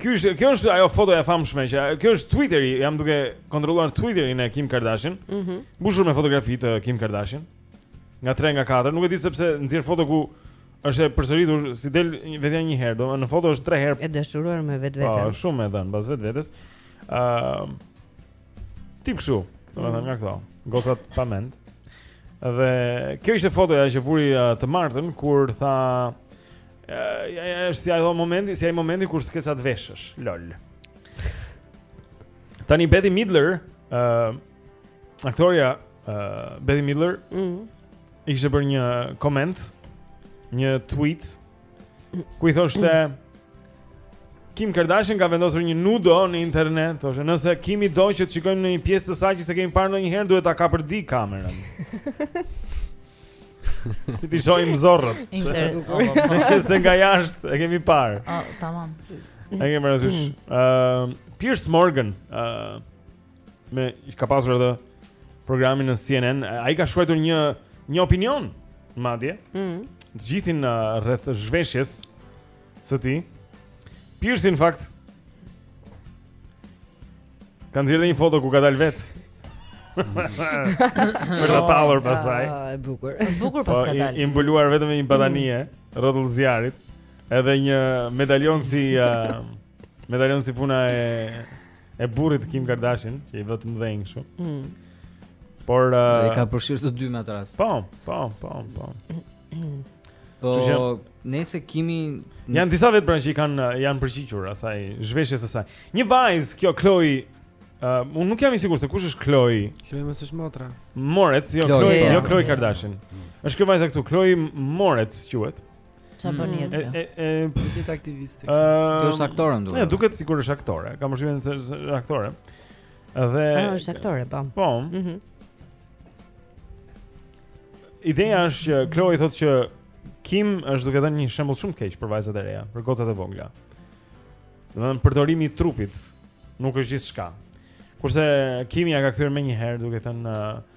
kjo, është, kjo është ajo foto e famshme që, Kjo është Twitteri Jam duke kontrolluar Twitterin e Kim Kardashian mm -hmm. Mbushur me fotografi të Kim Kardashian Nga 3 nga 4 Nuk e di sepse nxjerr foto ku është e përsëritur s'i del vetja një herë, domethënë në foto është 3 herë. E dashuruar me vetveten. Po, shumë e dhënë pas vetvetes. Ëm uh, Tip kështu, domethënë mm. nga këto, gocat pa mend. Dhe kjo ishte fotoja që vuri uh, të martën kur tha uh, ja, ja, është si ai momenti, si ai momenti kur s'ke ça të veshësh. Lol. Tani Bette Midler, ë uh, aktorja uh, Bette Midler, mm. i kishte bërë një koment, një tweet Ku i thoshte Kim Kardashian ka vendosur një nudo në internet, thoshte, nëse Kimi do që të shikojmë ndonjë pjesë të saj që s'e kemi parë ndonjëherë, duhet ta kapërdijë kamerën. T'i t'i shojmë zorrët. Inter. Se nga jashtë e kemi parë. Oh, tamam. E kemi parasysh. Ëm mm. Piers Morgan, ë me ka pasur edhe programin në CNN, ai ka shkruar një një opinion madje. Ëh. Mm. Të gjithin uh, rreth zhveshjes së tij. Piers në fakt ka nxjerrë një foto ku ka dalë vetë. Për ta tallur pastaj. Ah, e bukur. E bukur pas po, ka dalë. I mbuluar vetëm me një batanije, mm. rrotull zjarrit, edhe një medaljon si uh, medaljon si puna e e burrit të Kim Kardashian, që i vë të mëdhenj kështu. Mm. Por uh, i ka përshirë të dy me atë rast. Po, po, po, po. Po, nëse Kimi janë disa vetë pra që i kanë janë përgjigjur asaj zhveshjes së saj. Një vajzë kjo Chloe Uh, unë nuk jam i sigurt se kush është Chloe. Chloe mos është motra. Moretz, jo Chloe, jo Chloe Kardashian. Mm. Është kjo vajza këtu, Chloe Moretz quhet. Ça bën në jetë? E e e aktiviste. Ëh, është aktore ndonjë. Më duket sikur është aktore. Kam përshtypjen se është aktore. Dhe ah, është aktore, po. Po. Mhm. Ideja është që Chloe thotë që Kim është duke dhënë një shembull shumë të keq për vajzat e reja, për gocat e vogla. Domethënë përdorimi i trupit nuk është gjithçka. Kurse Kimi ia ka kthyer menjëherë duke thënë uh,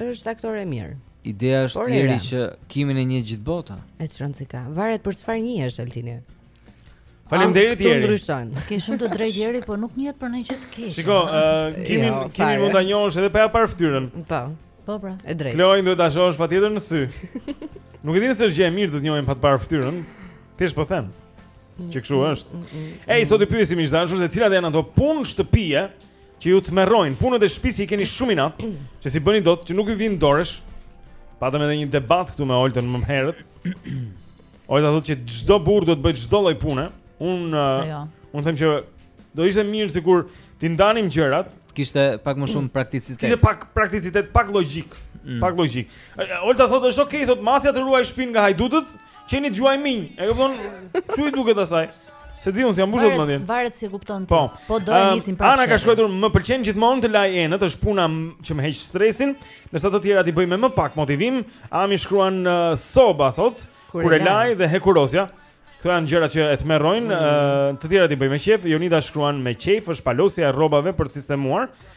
Është aktore e mirë. Ideja është Jeri që Kimin e njeh gjithë bota. E që rëndë si ka. Varet për çfarë njihet, Altini. Faleminderit Jeri. Të ndryshon. Ke shumë të drejtë Jeri, po nuk njihet për një gjë të keqe. Shiko, uh, Kimin, jo, Kimin mund ta njohësh edhe pa ia parë ftyrën. Po, po pra. E drejtë. Chloen duhet ta shohësh patjetër në sy. nuk e di nëse është gjë e mirë të të njohin pa të parë ftyrën. Thjesht po them. Që kështu mm, është. Mm, mm, Ej, sot i pyesim miq të dashur se cilat janë ato punë shtëpie Që ju tmerrojnë, punët e shtëpisë që i keni shumë inat, që s'i bëni dot, që nuk ju vijnë ndoresh. Patëm edhe një debat këtu me Oltën më herët. Olta thotë që çdo burrë do të bëjë çdo lloj pune. Unë uh, jo. unë them që do ishte mirë sikur t'i ndanim gjërat, kishte pak më shumë prakticitet. Kishte pak prakticitet, pak logjikë, mm. pak logjikë. Olta thotë është okay, thotë macja të ruajë shpinë nga hajdutët, Qeni të gjuajë minj, e kupton, ça i duket asaj? S'e di unë si ia mbush mendjen. Varet si e kupton ti. Po, po do e ehm, nisim prapë. Ana ka shkruar, më pëlqen gjithmonë të laj enët, është puna që më heq stresin, ndërsa të tjerat i bëj me më pak motivim. Ami shkruan soba thotë, kur e laj dhe hekurosja. Këto janë gjëra që e tmerrojnë, mm. të tjerat i bëj me qejf. Jonida shkruan me qejf, është palosja e rrobave për të sistemuar.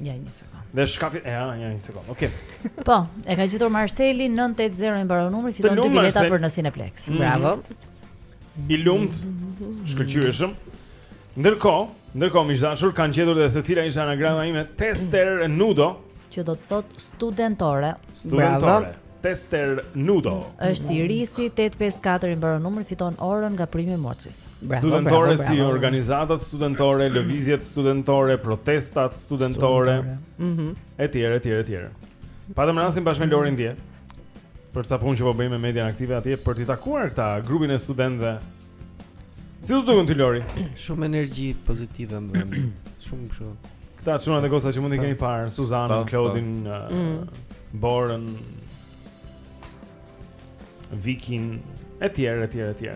Ja një sekond. Dhe shkafi, e, ja, ja një sekond. Okej. Okay. Po, e ka gjetur Marseli 980 i mbaron numri, fiton dy bileta për në Cineplex. Mm -hmm. Bravo. I lumtë. Shkëlqyeshëm. Ndërkohë, ndërkohë miq të dashur kanë gjetur dhe se cila ishte anagrama ime Tester Nudo, që do të thotë studentore. Studentore. Bravo. Tester Nudo. Është Irisi 854 i mbaron numri fiton orën nga Prime Moçis. Studentore si organizatat studentore, lëvizjet studentore, protestat studentore. Mhm. Etj, etj, etj. Patëm rastin bashkë me Lorin dje. Për ca punë që po bëjmë me median aktive atje për t'i takuar këta grupin e studentëve Si të duken ty Lori? Shumë energji pozitive më vjen. Shumë kështu. Këta çuna dhe goca që mund t'i kemi parë, Suzanën, Klodin, uh, mm. Borën, Vikin, etj, etj, etj.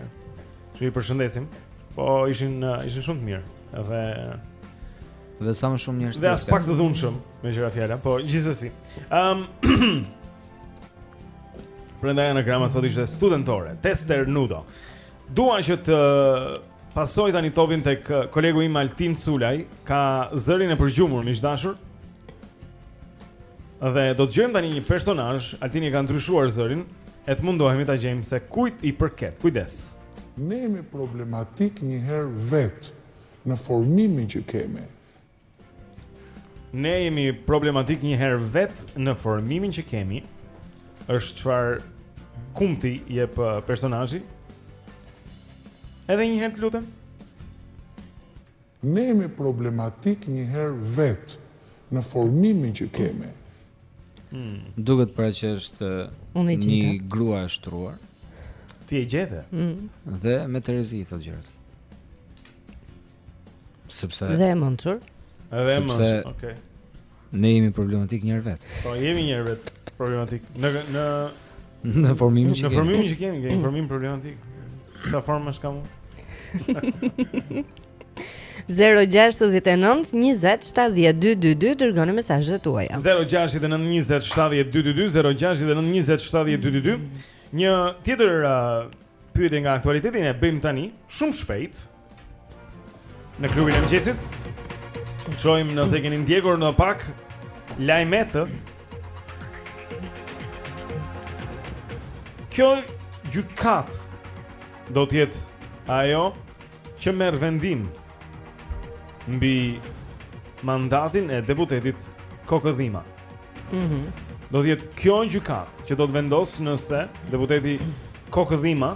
I përshëndesim. Po ishin uh, ishin shumë të mirë. Edhe dhe sa më shumë njerëz. Dhe aspak të dhunshëm, me gjëra fjala, po gjithsesi. Ëm um, Prandaj anagrama sot ishte studentore, Tester Nudo. Dua që të pasoj tani topin tek uh, kolegu im Altin Sulaj, ka zërin e përgjumur miq të dashur. Dhe do të dëgjojmë tani një personazh, Altini i ka ndryshuar zërin, e të mundohemi ta gjejmë se kujt i përket. Kujdes. Ne jemi problematik një herë vetë në formimin që kemi. Ne jemi problematik një herë vetë në formimin që kemi. Është çfarë kumti jep uh, personazhi? Edhe një herë të lutem. Ne jemi problematik një herë vetë në formimin që kemi. Hmm. Duket pra që është uh, një grua e shtruar. Ti e gjete? Mm. Dhe me terezi i thotë gjërat. Sepse Dhe e mençur. Edhe e mençur. Okej. Ne jemi problematik njëherë vetë. Po jemi njëherë vetë problematik. Në në në formimin që kemi. Në formimin që kemi, kemi formim problematik. Sa forma është kamu? 0-6-19-27-12-22 Dërgoni mesazhet tuaja 0-6-19-27-12-22 0-6-19-27-12-22 Një tjetër uh, pyetje nga aktualiteti e bëjmë tani Shumë shpejt Në klubin e mëngjesit Shohim nëse keni ndjekur ndopak lajmet Kjo gjykatë do të jetë ajo që merr vendim Mbi mandatin e deputetit Kokëdhima mm -hmm. Do të jetë kjo gjykatë që do të vendosë nëse deputeti Kokëdhima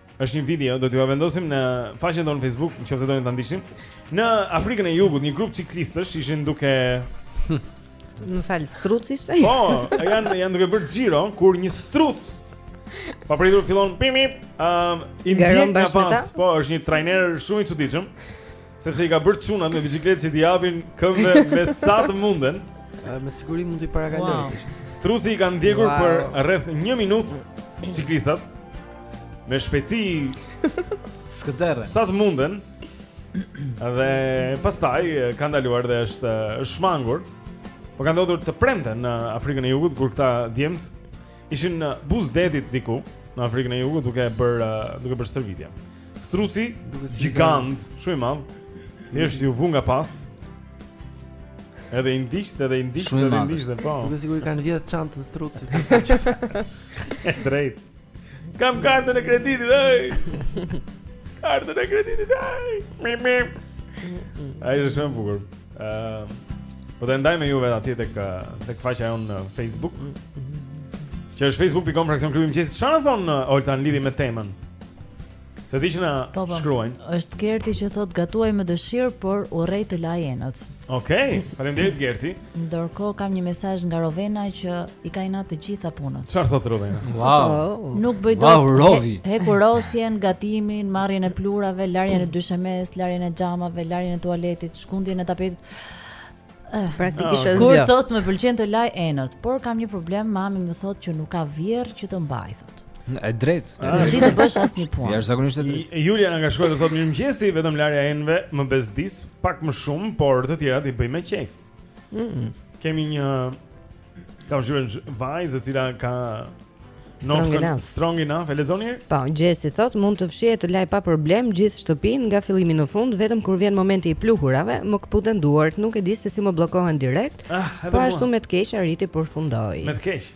Është një video, do t'jua vendosim në faqen tonë Facebook, në qoftë se doni ta ndiqni. Në Afrikën e Jugut, një grup ciklistësh ishin duke Më fal, struc ishte? Po, janë janë duke bërë xhiro kur një struc papritur fillon pimi, ëm, um, i ndjek nga pas. Po, është një trajner shumë i çuditshëm. Sepse i ka bërë çunat me biçikletë që t'i japin këmbëve me sa të munden. Me siguri mund t'i parakalojë. Wow. Struci i ka ndjekur wow. për rreth 1 minutë ciklistat me shpejtësi skëterre. Sa të munden. Dhe pastaj ka ndaluar dhe është shmangur. Po ka ndodhur të premten në Afrikën e Jugut kur këta djemtë Ishin në buz detit diku, në Afrikën e Jugut, duke bërë uh, duke bërë stërvitje. Struci gjigant, shumë i madh. Është ju vu nga pas. Edhe i ndiqte, edhe i ndiqte, edhe i ndiqte, po. Me siguri kanë vjedh çantën strucit. E drejt. Kam kartën e kreditit, ej. Kartën e kreditit, ej. Mip mip. Ai është shumë bukur. Ëm Po të ndaj me juve atje tek tek faqja jonë në Facebook. Mm -hmm. Që është facebook.com fraksion klubi i mëngjesit. Çfarë thon uh, Oltan lidhje me temën? Se di që na po, po. shkruajnë. Është Gerti që thot gatuaj me dëshirë, por urrej të laj enët. Okej, okay, faleminderit Gerti. Ndërkohë kam një mesazh nga Rovena që I ka inat të gjitha punët. Çfarë thotë Rovena? Wow. Oh. Nuk bëj dot. Wow, Rovi. He, hekurosjen, gatimin, marrjen e plurave, larjen e dyshemes, larjen e xhamave, larjen e tualetit, shkundjen e tapetit. Eh, praktikisht asgjë. Kur thot më pëlqen të laj enët, por kam një problem, mami më thot që nuk ka vjerr që të mbaj thot. E drejt. Nuk di të bësh asnjë punë. Ja zakonisht e drejt. Julia na ka shkruar dhe thot mirëmëngjesi, vetëm larja e enëve më bezdis, pak më shumë, por të tjerat i bëj me qejf. Mm. Kemi një kam dhe një vajzë e cila ka Strong enough. Strong enough. E lexoni? Po, Xhesi thot mund të fshij e të laj pa problem gjithë shtëpinë nga fillimi në fund, vetëm kur vjen momenti i pluhurave, më kputen duart, nuk e di se si më bllokohen direkt. Ah, po ashtu më keq. Arriti përfundoi. Më keq.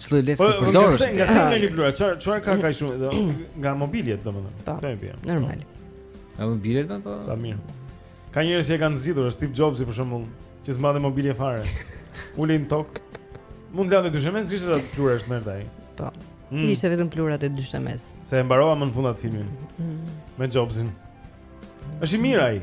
Çdo leckë po, të po, përdorësh. Po, nga sa ngeli pluhur, çfarë çfarë ka kaq shumë do nga mobiljet domethënë. Po. Kemi bën. Normal. Nga mobiljet më po. Sa mirë. Ka njerëz që e kanë zgjidhur, Steve Jobs për shembull, që s'mbante mobilje fare. Ulej në tokë. Mund të lante dyshemenë, kishte ato plurat mbi atë. Po. Mm. Ishte vetëm plurat e dyshemes. Se e mbarova më në fund atë filmin. Mm. Me Jobsin. Është i mirë ai.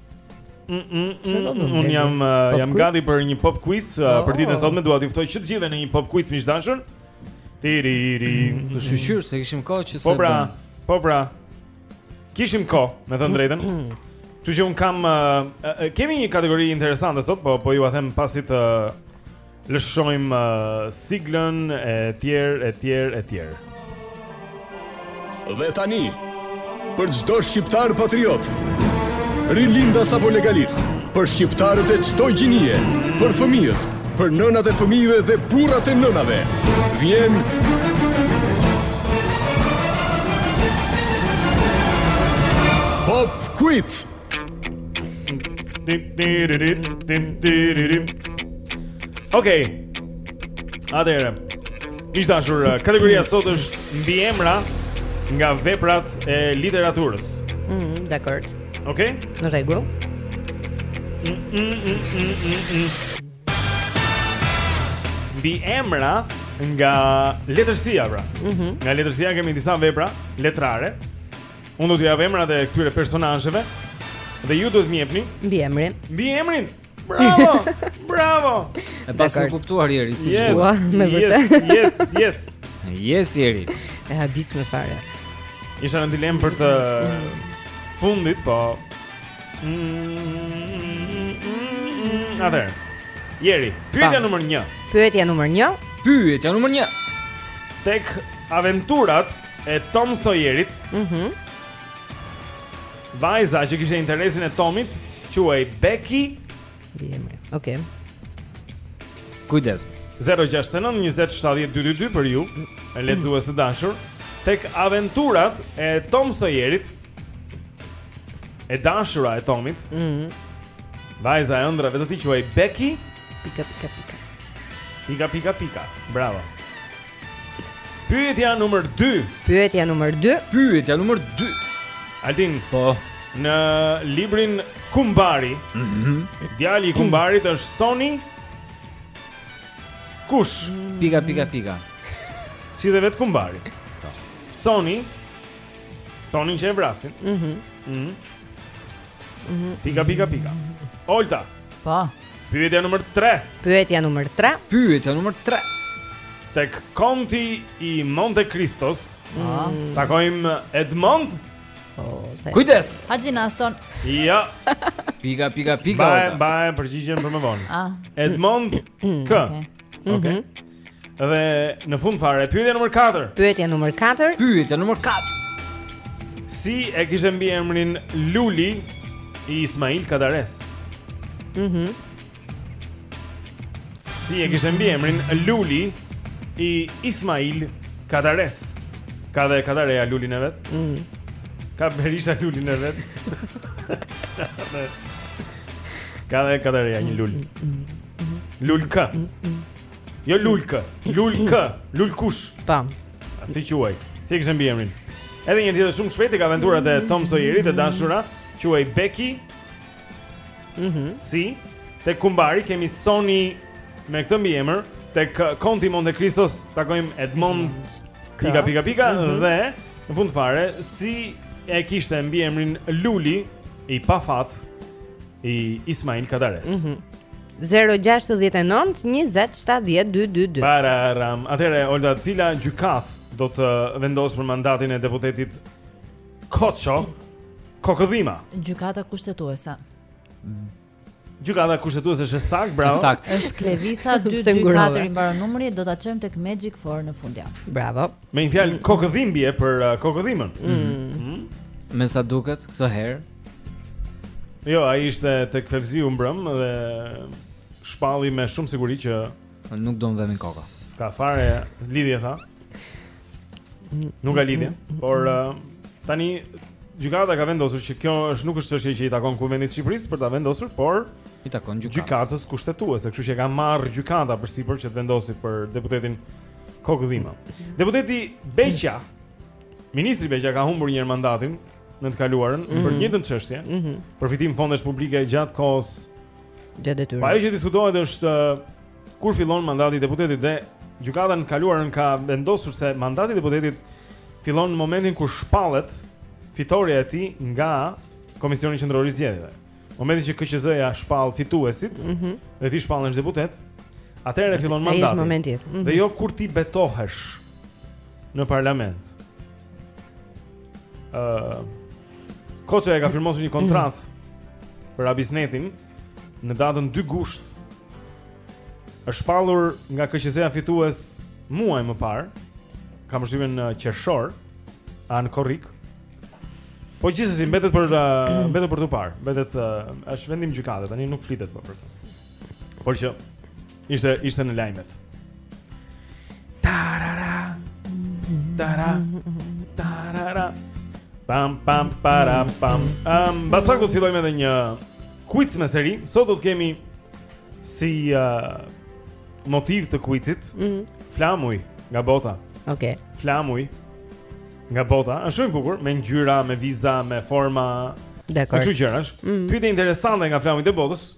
Unë jam uh, jam gati për një pop quiz uh, oh. për ditën e sotme, dua t'ju ftoj që të gjithëve në një pop quiz miq të dashur. Tiriri. Shyqyr se kishim kohë që po se. Po pra, po pra. Kishim kohë, me thënë të drejtën. Kështu që un kam uh, kemi një kategori interesante sot, po po jua them pasi të Lëshojmë uh, siglën e tjerë, e tjerë, e tjerë. Dhe tani, për çdo shqiptar patriot, rilindas apo legalist, për shqiptarët e çdo gjinie, për fëmijët, për nënat e fëmijëve dhe burrat e nënave. Vjen Pop Quiz. Okej. Atëherë. Miq të dashur, eh, kategoria sot është mbiemra nga veprat e literaturës. Mhm, dakor. Okej. Në rregull. Mbiemra nga letërsia, pra. Mhm. Nga letërsia kemi disa vepra letrare. Unë do t'jua jap emrat e këtyre personazheve dhe ju duhet të më jepni mbiemrin. Mbiemrin. Bravo. Bravo. E paska kuptuar Jeri, si që thua, me vërtet. Yes, yes, yes. Yes Jeri. E habitshme fare. Isha në dilemë për të fundit, po. Mm, mm, mm, Atëherë. Jeri, pyetja numër 1. Pyetja numër 1. Pyetja numër 1. Tek aventurat e Tom Sawyerit. Mhm. Mm Vajza që kishte interesin e Tomit quhej Becky. Okej. Okay. Kujdes. 069 20 70 222 për ju, shikues të dashur, tek aventurat e Tom Sawyerit. E dashura e Tomit. Mhm. Mm Vajza e ëndrrave e tij quhej Becky. Pika pika pika. Pika pika pika. Bravo. Pyetja numër 2. Pyetja numër 2. Pyetja numër 2. Altin, po, në librin Kumbari, mm -hmm. djali i Kumbarit është Soni Kush? Pika pika pika. Si dhe vetë Kumbari. Po. Soni Soni që e vrasin. Mhm. Mm mhm. Mm pika pika pika. Olta. Po. Pyetja numër 3 Pyetja numër 3 Pyetja numër 3 Tek konti i Monte Kristos mm. Takojmë Edmond oh, Kujdes Hajin Aston Jo Pika, pika, pika Mbaje, mbaje, përgjigjen për më vonë ah. Edmond K mm, Ok, okay. Mm -hmm. Dhe në fund fare, pyetja numër 4 Pyetja numër 4 Pyetja numër 4 Si e kishte mbiemrin Luli i Ismail Kadares? Mhm mm Si e kishte mbiemrin Luli i Ismail Kadares? Ka dhe Kadareja Lulin e vet? Mhm mm Ka Berisha Lulin e vet? Ka dhe Kadareja një Lul Lul ka Jo lulkë, lulkë, lulkush. Tam. Si quaj? Si e kishte mbiemrin? Edhe një tjetër shumë shpejt tek aventurat e Tom Sawyerit e dashura, quaj Becky. Mhm. Mm si tek kumbari kemi Sony me këtë mbiemër, tek Konti Monte Kristos takojmë Edmond pika pika pika mm -hmm. dhe në fund fare si e kishte mbiemrin Luli i pafat. i Ismail Kadares. Mhm. Mm 069 20 70 222. Pararam. Atëherë Olta Cila gjykatë do të vendosë për mandatin e deputetit Koço Kokëdhima. Gjykata kushtetuese. Gjykata kushtetuese është saktë, bravo. Saktë. Është Klevisa 224 i mbaron numri, do ta çojmë tek Magic 4 në fundjavë. Bravo. Me një fjalë kokëdhimbje për uh, Kokëdhimën. Mm. Mm. Me sa duket këtë herë Jo, ai ishte tek Fevziu mbrëm dhe shpalli me shumë siguri që nuk do më dhembi koka. S'ka fare lidhje tha. Nuk ka lidhje, por uh, tani gjykata ka vendosur që kjo është nuk është çështje që i takon Kuvendit të Shqipërisë për ta vendosur, por i takon gjykatës, gjykatës kushtetuese, kështu që e ka marrë gjykata përsipër që të vendosi për deputetin Kokëdhima. Deputeti Beqa, ministri Beqa ka humbur një herë mandatin në të kaluarën mm -hmm. për të njëjtën çështje. Mm -hmm. Përfitim fondesh publike gjatë kohës gjatë detyrës. Ajo që diskutohet është uh, kur fillon mandati i deputetit dhe gjykata në të kaluarën ka vendosur se mandati i deputetit fillon në momentin kur shpallet fitorja e tij nga Komisioni Qëndror i Zgjedhjeve. Momentin që KQZ-ja shpall fituesit, mm -hmm. dhe ti shpallesh deputet, atëherë fillon mandati. Është momenti. Mm -hmm. Dhe jo kur ti betohesh në parlament. ë uh, Koçoja e ka firmosur një kontratë mm. për Abissnetin në datën 2 gusht. Është shpallur nga KQZ-ja fitues muaj më parë. Kam përshtypjen në qershor, a në korrik. Po gjithsesi mbetet për uh, mbetet për t'u parë, mbetet uh, është vendim gjykate, tani nuk flitet më për këtë. Por që Ishte ishte në lajmet. Tarara. Tarara. Tarara. Pam pam para pam. Ehm, um, pas pak do të fillojmë edhe një quiz me seri. Sot do të kemi si uh, motiv të quizit, mm -hmm. flamuj nga bota. Okej. Okay. Flamuj nga bota. Është shumë bukur me ngjyra, me viza, me forma. Dekor. Kështu gjërash. Mm -hmm. Pyetje interesante nga flamujt e botës.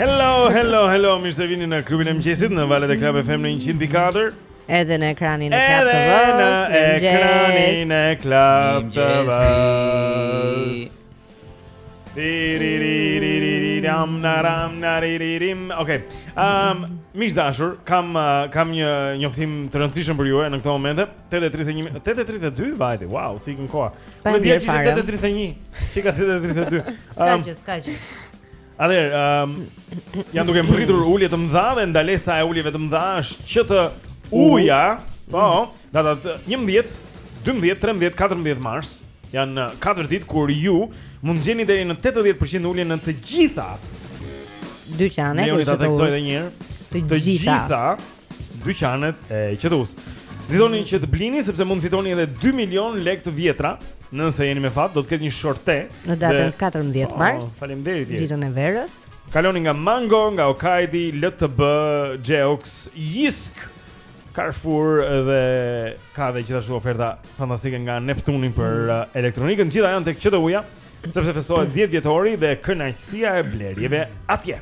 Hello, hello, hello, mirë se vini në klubin e mëngjesit në valët e Club FM në 104. Edhe në ekranin e Club TV. Edhe në ekranin e Club TV. Ram na ram na ri ri rim. Okej. Ehm, miq të dashur, kam uh, kam një njoftim të rëndësishëm për ju në këto momente. 8:31, 8:32, vajti. Wow, si ikën koha. Pa Unë e dija ndjerë që ishte fare. 8:31. Çika 8:32. S'ka Ehm, gjë, s'ka gjë. Atëherë, ëm um, janë duke mbritur ulje të mëdha dhe ndalesa e uljeve të mëdha është QTU-ja, po, datat 11, 12, 13, 14 mars janë 4 ditë kur ju mund të gjeni deri në 80% ulje në të gjitha dyqanet e QTU të gjitha. Të gjitha. dyqanet e QTU-së. Nxitoni që të blini sepse mund të fitoni edhe 2 milion lekë të vjetra. Nëse jeni me fat, do të ketë një short në datën 14 mars. Oh, Faleminderit. Ditën e verës. Kaloni nga Mango, nga Okaidi, LTB, Geox, Jysk, Carrefour dhe ka edhe gjithashtu oferta fantastike nga Neptuni për mm. uh, elektronikën. Të gjitha janë tek QTU-ja, sepse festohet 10 vjetori dhe kënaqësia e blerjeve atje.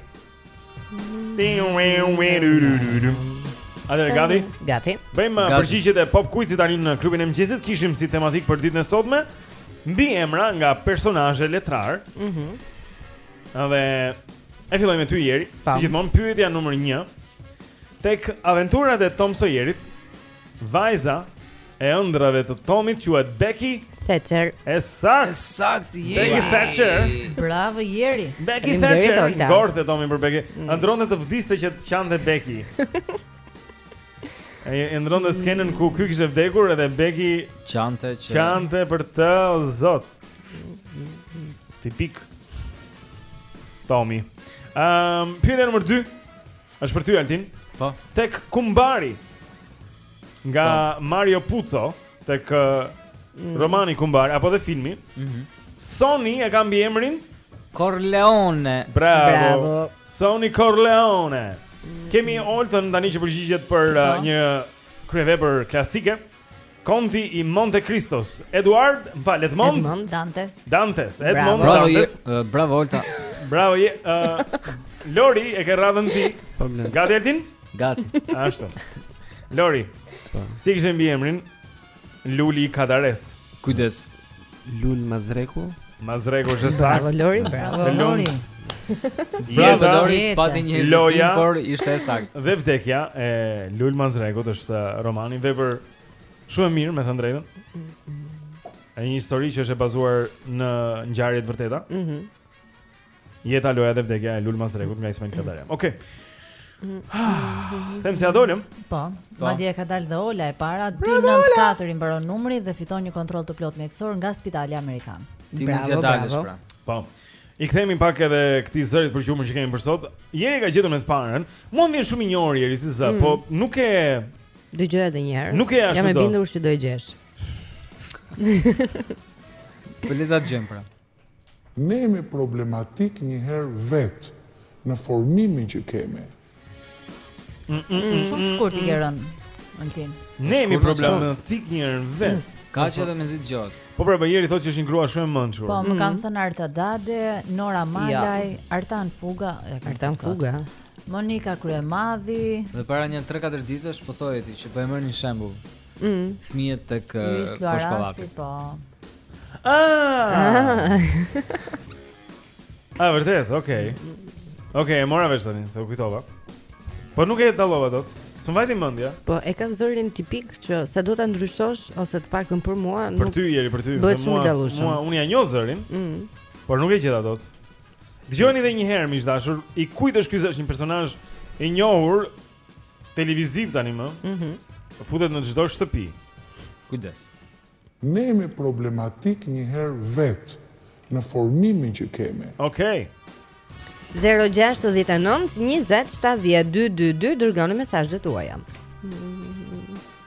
Atëherë gati? Gati. Bëjmë uh, përgjigjet e pop quizit tani në klubin e mëngjesit. Kishim si tematikë për ditën e sotme mbiemra nga personazhe letrarë. Mhm. Mm Dhe e fillojmë me ty Jeri, si gjithmonë pyetja numër 1. Tek aventurat e Tom Sawyerit, Vajza e ëndrrave të Tomit quhet Becky Thatcher. E saktë. E saktë je. Becky Thatcher. Bravo Jeri. Becky Thatcher. I gjorë Tomi për Becky. Mm. Ëndërronte të vdiste që të qante Becky. Ai ëndërronte skenën ku ky kishte vdekur edhe Becky qante që qante për të o zot. Tipik. Tomi. Ehm, um, pyetja nr. 2. Është për ty Altin? Po. Tek Kumbari. Nga po. Mario Puzo tek mm. romani Kumbari apo dhe filmi. Mhm. Mm Sonny e ka mbiemrin Corleone. Bravo. Bravo. Sonny Corleone. Mm. Kemi Oltën tani që përgjigjet për uh, një kryevepër klasike. Konti i Monte Cristos, Eduard, më fal, Edmond, Edmond Dantes. Dantes, Edmond Bravo, je, Dantes. uh, bravo Olta. Bravo, je. Uh, Lori e ke radhën ti. Problem. Gati Altin? Gati. Ashtu. Lori. Po. Si e kishte mbiemrin Luli i Kadaresë. Kujdes. Lul Mazreku. Mazreku është e saktë. Bravo Lori, bravo Lori. Bravo Lori, pati një hezitim, por ishte e saktë. Dhe vdekja e Lul Mazrekut është uh, romani vepër shumë e mirë, me thënë drejtën. Është një histori që është e bazuar në ngjarje të vërteta. Mhm. Jeta loja dhe vdekja e Lul Mazrekut nga Ismail Kadare. Okej. Okay. Them se a dolëm? Po. po. Madje ka dalë dhe Ola e para 294 i mbaron numri dhe fiton një kontroll të plot mjekësor nga Spitali Amerikan. Ti mund të dalësh pra. Po. I kthemi pak edhe këtij zërit për shumën që kemi për sot. Jeri ka gjetur me të parën. Mu më vjen shumë i njohur Jeri si zë, mm. po nuk e dëgjoj edhe një herë. Nuk e ashtu. Jam e bindur që do e gjesh. Po le ta gjejmë pra. Ne jemi problematik një herë vetë në formimin që kemi. Shumë shkurt i ke rënë, Altin. Ne jemi problematik një herë vetë. Mm. Ka që edhe me zi gjotë Po pra, Jeri thotë që është një grua shumë e mençur Po, më kanë mm. thënë Arta Dade, Nora Malaj, ja. Artan Fuga Artan Fuga Monika Kryemadhi Dhe para një 3-4 ditësh, po thoje ti që po e merr një shembul Mm. Fëmijët tek kosh pallati. Po. Ah! Ah vërtet, okay. Okay, e mora vesh tani, se u kujtova. Po nuk e dallova dot. S'më vajti mendja. Po e ka zërin tipik që sa do ta ndryshosh ose të pakën për mua, nuk. Për ty jeri, për ty. Bëhet shumë e dallueshme. Mua unë ia njoh zërin. Mhm. Por nuk e gjeta dot. Dëgjoni edhe një herë miq të dashur, i kujt është ky zë, është një personazh i njohur televiziv tani më. Mhm. Mm futet në çdo shtëpi. Kujdes. Ne jemi problematik një herë vetë në formimin që kemi. Okej. Okay. 069 20 70 222 dërgoni mesazhet tuaja. Mm -hmm.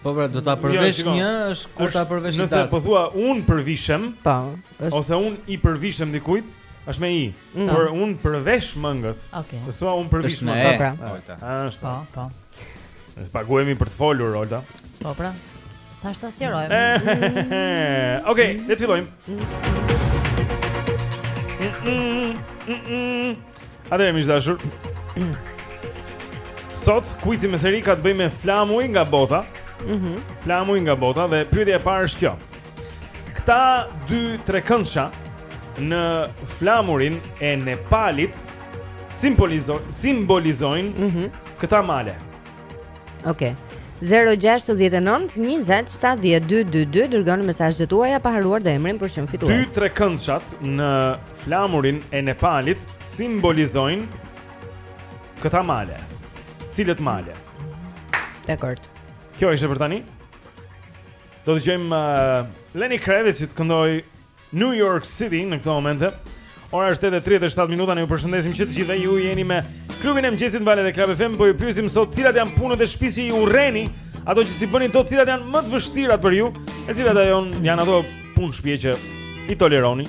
Po pra, do ta jo, përvesh një, është kur të përvesh një. Nëse po thua un përvishem, po, është ose un i përvishem dikujt, është me i. Mm. Por un përvesh mëngët. Okej. Okay. Thua un përvesh mëngët. Po pra. Olta. Është. Po, po. Ne paguhemi për të folur, Olta. Po pra. Thashë ta sqarojmë. Eh, okej, le të fillojmë. Mm. Mm, Atëherë miq të dashur. Sot kuici me seri ka të bëjë me flamuj nga bota. Mhm. Mm flamuj nga bota dhe pyetja e parë është kjo. Këta dy trekëndsha në flamurin e Nepalit simbolizo simbolizojnë mm -hmm. këta male. Okej. Okay. 069 20 70 222 Dërgoni mesazhet tuaja pa harruar dhe emrin për çmim fitues Dy trekëndëshat në flamurin e Nepalit simbolizojnë këta male. Cilët male? Dakord. Kjo ishte për tani. Do të dëgjojmë uh, Lenny Kravitz që të këndojë New York City në këto momente. Ora është 8:37 minuta, ne ju përshëndesim që të gjithëve ju jeni me klubin e mëngjesit në valët e Club FM, po ju pyesim sot cilat janë punët e shtëpisë që ju urreni, ato që s'i bëni dot cilat janë më të vështirat për ju, e cilat janë ato punë shtëpie që i toleroni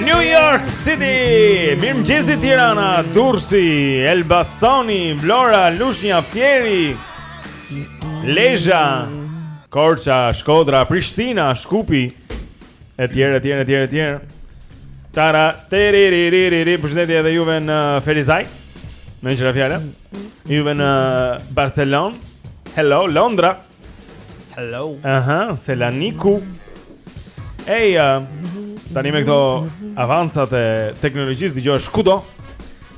New York City Mirëmëngjesi Tirana, Durrësi, Elbasani, Vlora, Lushnja, Fieri, Lezha, Korça, Shkodra, Prishtina, Shkupi E tjerë, e tjerë, e tjerë, e tjerë Tara, teri, ri, ri, ri, ri, përshëndetje edhe juve në Ferizaj Meqë ra fjala Juve në Barcelonë Hello, Londra Hello. Aha, Selaniku. Ej, uh, tani me këto avancat e teknologjisë dëgjohesh kudo.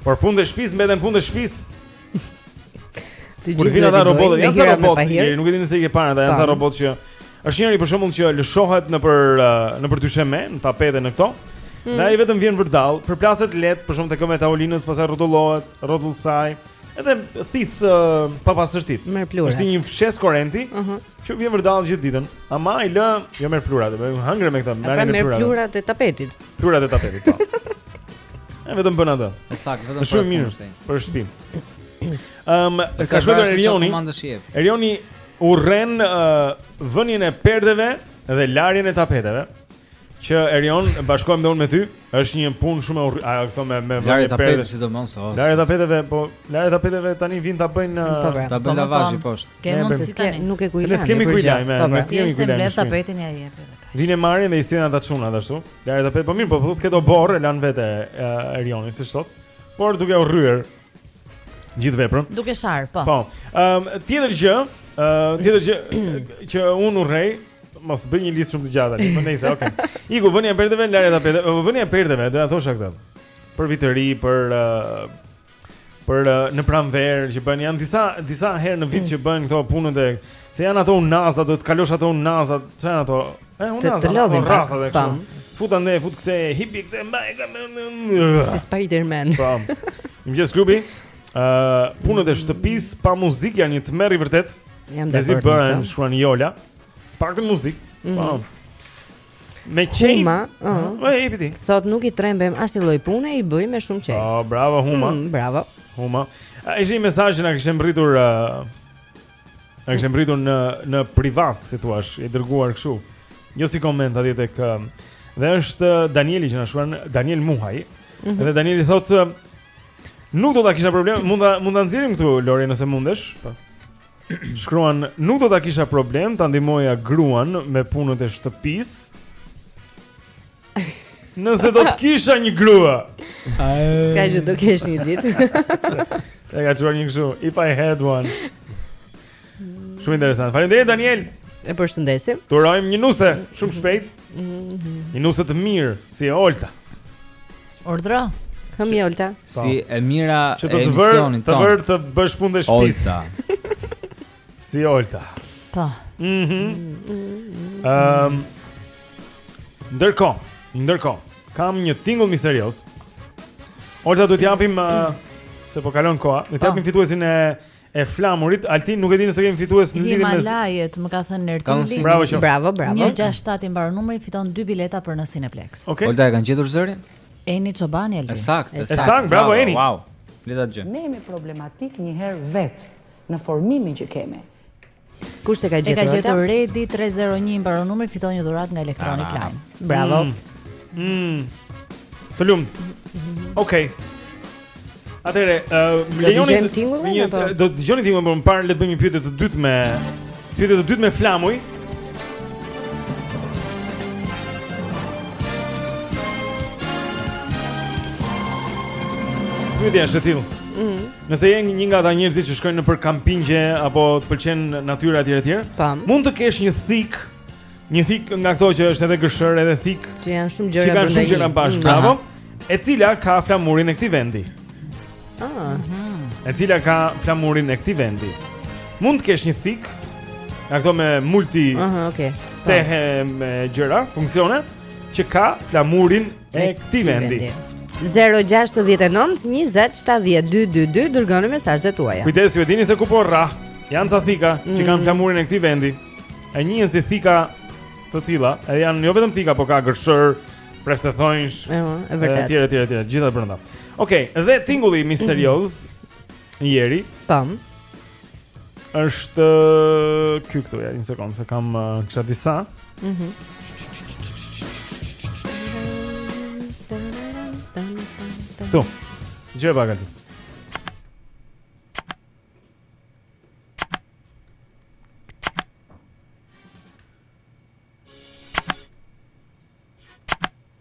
Por punët e shtëpisë mbeten punët e shtëpisë. Të gjithë vjen ata robotët, janë ca robotë, nuk e di nëse i ke parë ata, janë ca robotë që është njëri për shembull që lëshohet nëpër nëpër dysheme, në tapete në këto. Mm. Dhe ai vetëm vjen vërdall, përplaset lehtë, për shembull te këmba e tavolinës, pastaj rrotullohet, rrotull saj. Edhe thith uh, papastërtitë Merr pluhurat Është një fshesë korenti uh mhm. -huh. Që vjen vërdallë gjithë ditën Ama i lë Jo merr pluhurat Më hëngre me këta Pra merr pluhurat e tapetit Pluhurat e tapetit po. E vetëm bën atë. Sakt, vetëm për shumë mirë për shtëpinë. Ëm, e ka shkruar Erioni. Erioni urren uh, vënien e perdeve dhe larjen e tapeteve. Që Erion, bashkohem dhe unë me ty, është një punë shumë e urrë, ajo këto me me vënë perde sidomos. Larja e tapeteve, po larja e tapeteve tani vijnë ta bëjnë ta bëjnë lavazhi poshtë. Ke mund si tani. Nuk e kujtoj. Ne kemi kujtoj me me kemi kujtoj. Ne kemi tapetin ja jep edhe. Vijnë marrin dhe i sjellin ata çuna ashtu. Larë tapetë, po mirë, po thotë këto borë lan vetë Erioni, siç thotë. Por duke urryer, Gjithë veprën. Duke sharë, po. Po. Ëm um, tjetër gjë, ë uh, tjetër gjë që unë urrej, mos bëj një listë shumë të gjatë tani, po nejse, okay. Iku vënia e perdeve, larja e tapeteve, vënia e perdeve, do ta thosha këtë. Për Vit të Ri, për uh, për uh, në pranverë që bëhen janë disa disa herë në vit mm. që bëhen këto punët se janë ato unaza, duhet të kalosh ato unaza, çfarë janë ato? E, unë të lodhim pak, pam. Futa ne, fut këtej, hip këtej, mba e kam... Si Spider-Man. Po. Mëngjes klubi, uh, punët e shtëpisë pa muzikë janë një tmerr i vërtetë. Jam dhe vërtet. Mezi bëhen, Jola, të paktën muzikë, mm -hmm. Me qejf. Huma, ëh. e piti. Sot nuk i trembem asnjë lloj pune, i bëj me shumë qejf. Oh, bravo Huma. Mm, bravo. Huma. Ai jeni mesazhin a kishte mbërritur uh, Na kishte mbërritur një në privat, si thua, i dërguar kështu. Jo si koment atje tek um, dhe është uh, Danieli që na shkruan, Daniel Muhaj. Mm -hmm. Dhe Danieli thotë um, nuk do ta kisha problem, mund ta mund ta nxjerrim këtu Lori nëse mundesh. Po. Shkruan, nuk do ta kisha problem ta ndihmoja gruan me punët e shtëpisë. Nëse do të kisha një grua. S'ka gjë që do kesh një ditë. E ka çuar një kështu, if I had one. Shumë interesant. Faleminderit Daniel. E përshëndesim. T'urojmë një nuse shumë shpejt. Mhm. Një nuse të mirë si Olta. Urdhër. Hëm Olta. Po. Si e mira e emisionit tonë. Të vër të bësh punët e shtëpisë. Olta. Si Olta. Po. Mhm. Mm Ehm. Um, Ndërkohë, ndërkohë, kam një tingull misterioz. Olta do të japim uh, se po kalon koha. Do të po. japim fituesin e e flamurit. Altin nuk e di nëse kemi fitues në lidhje me Himalajet, më ka thënë Nertili. Bravo, bravo, bravo, bravo. 167 i mbaron numri, fiton dy bileta për në Cineplex. Okay. Olta e kanë gjetur zërin? Eni Çobani Altin. E saktë, e saktë. E saktë, bravo Eni. Wow. Le ta gjë. Ne jemi problematikë një herë vetë. në formimin që kemi. Kush e ka gjetur? E ka gjetur Redi 301 i mbaron numri fiton një dhuratë nga Electronic Line. Bravo. Mm. mm. Të lumtë. Mhm. Okej. Okay. Atëherë, uh, do të dëgjojmë tingullin apo? Do të dëgjoni tingullin, po më parë le të bëjmë një pyetje të dytë me pyetje të dytë me flamuj. Pyetja është e tillë. Mhm. Mm Nëse je një nga ata njerëzit që shkojnë nëpër kampingje apo të pëlqen natyra etj etj, mund të kesh një thikë, një thikë nga këto që është edhe gërshërë edhe thikë. Që janë shumë gjëra brenda. Që kanë shumë gjëra bashkë, mm. bravo. E cila ka flamurin e këtij vendi. Ah. Mhm. E cila ka flamurin e këtij vendi. Mund të kesh një thikë nga këto me multi. Aha, okay. Tehe e gjëra, funksione që ka flamurin e këtij vendi. 069 20 70 222 Dërgoni mesazhet tuaja Kujdes ju e dini se ku po rrah Janë ca thika që mm. kanë flamurin e këtij vendi E njeh, si thika të tilla Edhe janë jo vetëm thika po ka gërshërë Prerëse thonjsh E vërtetë E tjera, e tjera, e tjera Të gjitha brenda Okej, okay, dhe tingulli misterios Jeri Po Është ky këtu ja, një sekondë, se kam uh, kisha disa. Mhm. Mm Këtu. Gjeje pak Altin.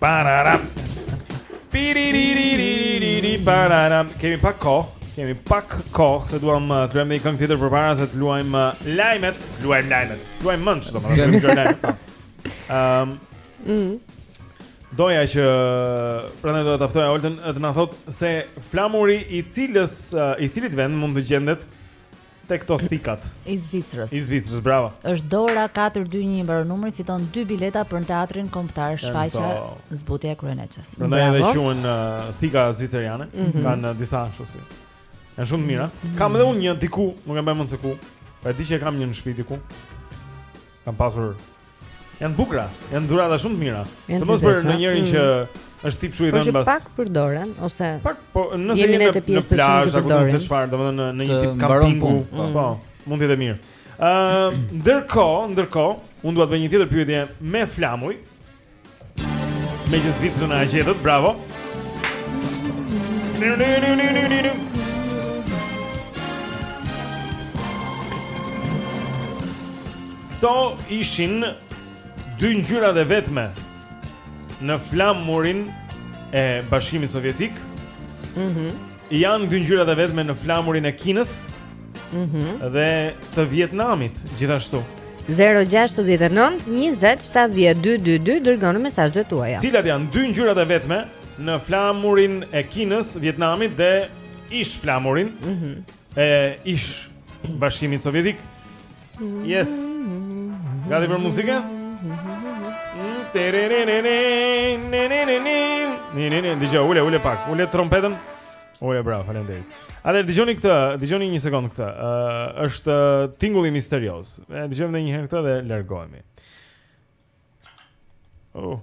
Pararam. Piriririririririri pararam. Kemi pak kohë. Kemi pak kohë, se duam uh, të luajmë dhe një këngë tjetër përpara se të luajmë uh, lajmet, luajmë lajmet. Luajmë mendsh, domethënë, kemi lajmet. Ehm. Mm. Doja që uh, prandaj do ta ftoja Olden të na thotë se flamuri i cilës i cilit vend mund të gjendet Te këto thikat. I Zvicrës. I Zvicrës, bravo. Është Dora 421 i mbaron numri, fiton dy bileta për në teatrin kombëtar Shfaqja Zbutja e Kryeneçes. Bravo. Prandaj edhe quhen uh, thika zviceriane, mm -hmm. kanë uh, disa ashtu si. Janë shumë të mira. Mm -hmm. Kam edhe unë një diku, nuk e mbaj mend se ku. Po e di që kam një në shtëpi diku. Kam pasur Janë të bukura, janë dhurata shumë të mira. Sidomos për një njeri mm. që është tip çuaj dhënë bas. Pak përdoren ose Pak, po nëse jemi në plazh apo në çfarë, domethënë në një tip kampingu, po, po, mund të jetë e mirë. Ëm, ndërkohë, ndërkohë, unë dua të bëj një tjetër pyetje me flamuj. Megjithëse Zvicrën e gjetët, bravo Këto ishin dy ngjyrat e vetme Në flamurin e bashkimit sovjetik mm -hmm. Janë dy ngjyrat e vetme në flamurin e Kinës. Mhm. Mm dhe të Vietnamit gjithashtu. 0-6-9-20-70-22-2 Dërgoni mesazhet tuaja Cilat janë dy ngjyrat e vetme Në flamurin e Kinës, Vietnamit dhe Ish flamurin mm -hmm. E ish bashkimit sovjetik Yes. Gati për muzikë? Ne ne ne, dëgjo ule ule pak, ule trompetën. Ule bravo, faleminderit. Atëherë dëgjoni këtë, dëgjoni një sekond këtë. Ë uh, është tingulli misterioz. E dëgjojmë edhe një herë këtë dhe largohemi. Oh.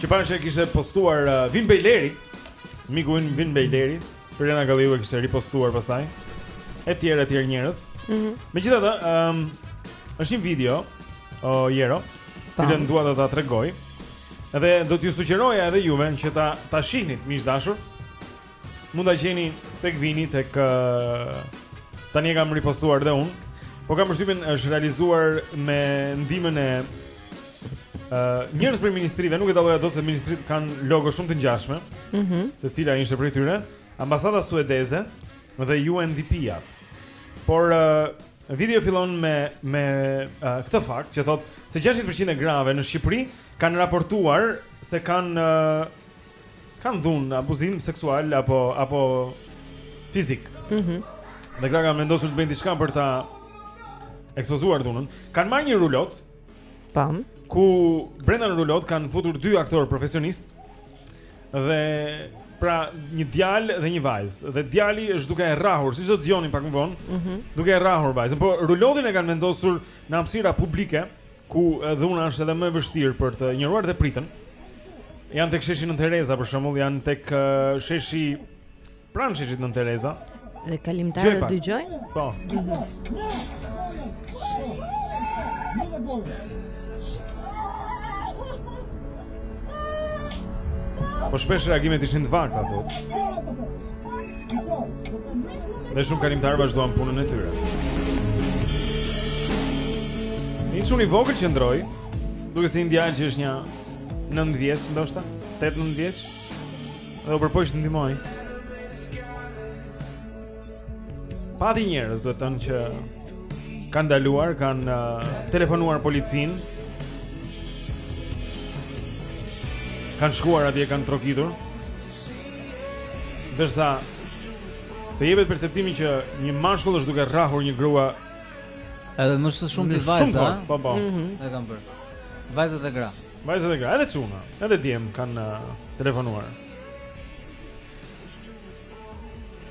Qëparë që kishte postuar uh, Vin Bejleri Miku ynë Vin Bejleri Rena Galiu e kishte ripostuar pastaj E tjerë e tjerë njerëz mm -hmm. Megjithatë um, është një video O uh, Jero Të cilën dua të ta tregoj Edhe do t'ju sugjeroja edhe juve Që ta, ta shihni Miq të dashur Mund ta gjeni tek Vini tek uh, tani e kam ripostuar dhe unë. Po kam përshtypjen është realizuar me ndihmën e uh, njërës prej ministrive, nuk e dalloja dot se ministritë kanë logo shumë të ngjashme. Mhm. Mm se cila ishte prej tyre? Ambasada suedeze dhe UNDP-ja. Por uh, video fillon me me uh, këtë fakt që thotë se 60% e grave në Shqipëri kanë raportuar se kanë uh, kanë dhunë, abuzim seksual apo apo fizik. Mhm. Mm dhe këta kanë vendosur të bëjnë diçka për ta ekspozuar dhunën. Kanë marrë një rulot. Pam. Ku brenda në rulot kanë futur dy aktorë profesionistë. Dhe pra një djalë dhe një vajzë. Dhe djali është duke e rrahur, siç do të dëgjoni pak më vonë. Mhm. Mm duke e rrahur vajzën, por rulotin e kanë vendosur në hapësira publike ku dhuna është edhe më e vështirë për t'u injoruar dhe pritën. Janë tek sheshi Nën Tereza për shembull, janë tek sheshi pranë sheshit Nën Tereza. Dhe kalimtarët dëgjojnë? Po. Po shpesh reagimet ishin të vakta, thot. Dhe shumë kalimtarë vazhduan punën e tyre. Një çun i vogël qëndroi, duket si një djalë që është një nëntë vjeç, ndoshta, tetë nëntë vjeç, dhe u përpoq të ndihmojë. Pati njerëz duhet thënë që kanë ndaluar, kanë uh, telefonuar policinë. Kanë shkuar atje kanë trokitur. Ndërsa të jepet perceptimi që një mashkull është duke rrahur një grua edhe më së shumti vajza, ëh. Po po. Mm -hmm. E kanë bërë. Vajzat e gra. Vajzat e gra, edhe çuna, edhe djem kanë uh, telefonuar.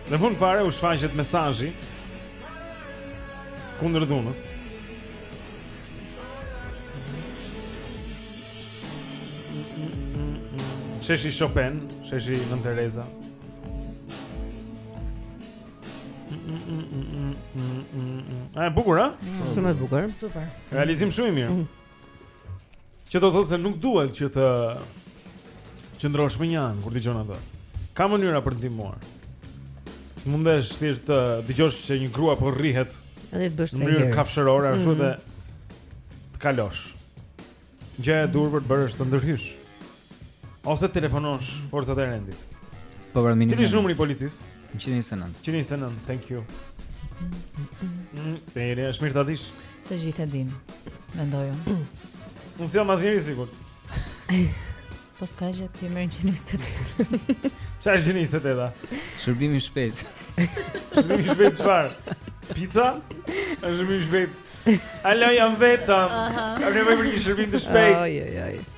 Në fund fare u shfaqet mesazhi kundër dhunës. Sheshi Chopin, Sheshi Nën Tereza. A e bukur, a? Shumë e bukur. Super. Realizim shumë i mirë. Që do të thotë se nuk duhet që të qëndrosh mënjanë kur dëgjon atë. Ka mënyra për të ndihmuar. S'mundesh thjesht të dëgjosh që një grua po rrihet dhe të bësh të mirë. Në mënyrë kafshërore ashtu mm -hmm. dhe të kalosh. Gjëja e duhur për të bërë është të ndërhysh. Ose të telefonosh forcat e rendit. Po pra minimumi. Cili është numri i policisë? 129. 129, thank you. Mm, të jemi është mirë ta dish. Të gjithë e din. Mendoj unë. Unë s'e di a jam shumë i sigurt. Po s'ka gjë ti merr 128. Çfarë është 128 a? Shërbimi i shpejtë. Shërbimi i shpejtë çfarë? Pizza? Shërbimi i shpejtë. Alo jam vetëm. Kam nevojë për një shërbim të shpejtë. Oj oj oj.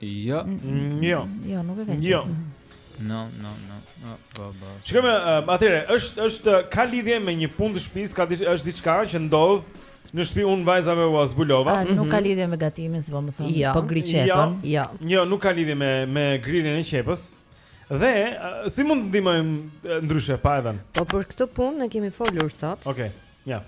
Jo. Jo. Jo, nuk e vetë. Jo. No, no, no. no. Ba, ba. Shikojmë, uh, atëre, është është ka lidhje me një punë të shtëpisë, ka është diçka që ndodh në shtëpi unë vajzave ua zbulova. Nuk mm -hmm. ka mhm. lidhje me gatimin, s'po më thon, ja. Jo. po grin qepën. Jo. Ja. Jo. jo, nuk ka lidhje me me grirjen e qepës. Dhe uh, si mund të ndihmojmë ndryshe pa edhe? Po për këtë punë ne kemi folur sot. Okej. Okay. Ja.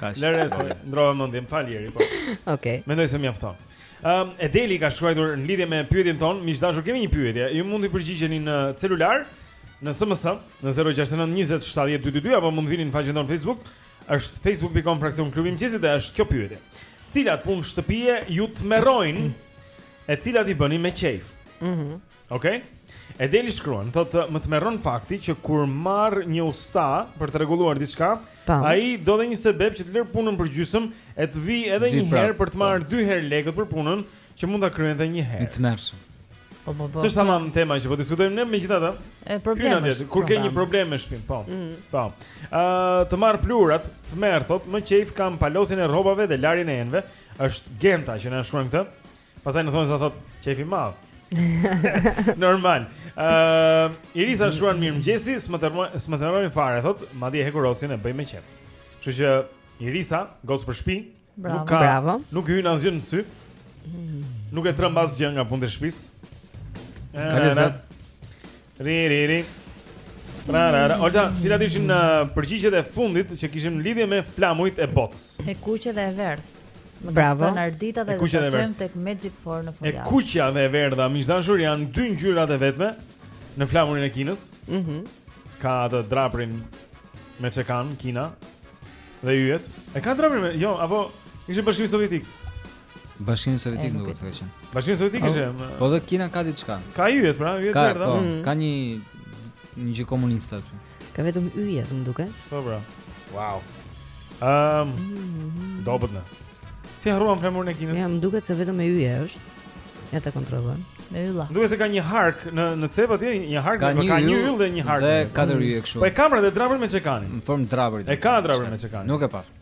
Kaq. Lëre se ndërrova mendje, falja Eri po. Okej. Okay. Mendoj se mjafton. Ëm um, Edeli ka shkruar në lidhje me pyetjen tonë, miq të dashur, kemi një pyetje. Ju mund të përgjigjeni në celular, në SMS, në 069 20 70 222 apo mund të vini në faqen tonë Facebook, është facebook.com fraksion klubi i mëngjesit dhe është kjo pyetje. Cilat punë shtëpie ju tmerrojnë e cilat i bëni me qejf? Mhm. Mm Okej. Okay? Edeli shkruan, thotë më tmerron fakti që kur marr një usta për të rregulluar diçka, ai do dhe një sebeb që të lërë punën për gjysmë e të vijë edhe një herë për të marrë dy herë lekët për punën që mund ta kryente një herë. I tmerrshëm. Po po po. S'është tamam tema që po diskutojmë ne megjithatë. E problemi. Kur ke një problem me shpinë, po. Mm. Po. Ë të marr pluhurat, tmerr thotë, më qejf kam palosjen e rrobave dhe larjen e enëve. Është Genta që na shkruan këtë. Pastaj në thonjëza thotë, qejf i madh. Normal. Ëm, uh, Irisa shkruan mirëmëngjesi, s'më t s'më tmerrojnë fare, thotë, madje hekurosjen e bëj me qejf. Kështu që Irisa, gocë për shtëpi, bravo, nuk ka, bravo. Nuk hyn asgjë në sy. Nuk e trëmb asgjë nga punët e shtëpisë. Ka lezet. Ri ri ri. Ra ra ra. Ojta, cilat ishin uh, përgjigjet e fundit që kishim në lidhje me flamurit e botës? E kuqe dhe e verdhë. Më Bravo. Bravo. Ardita dhe E do kuqe ta dhe e verdhë. çojmë tek Magic 4 në E fundjavë. kuqja dhe e verdha, miq të dashur, janë dy ngjyrat e vetme në flamurin e Kinës. Mhm. Ka atë draprin me çekan Kina dhe yjet. E ka draprin me, jo, apo ishte Bashkimi Sovjetik. Bashkimi Sovjetik nuk është kështu. Bashkimi Sovjetik ishte. Po dhe Kina ka diçka. Ka yjet pra, yjet e verdha. Ka, po, mm. ka një një gjë komuniste aty. Ka vetëm yjet, më duket. Po pra. Wow. Ehm. Um, Dobët na. Si e harruam flamurin e Kinës? Ja, më duket se vetëm me yje është. Ja ta kontrollojmë. Me ylla. Duket se ka një hark në në cep atje, një hark, ka, një, ka një yll dhe një hark. Dhe katër yje kështu. Po e ka pra te drapër me çekanin. Në formë drapëri. E ka drapër me çekanin. Nuk e paska.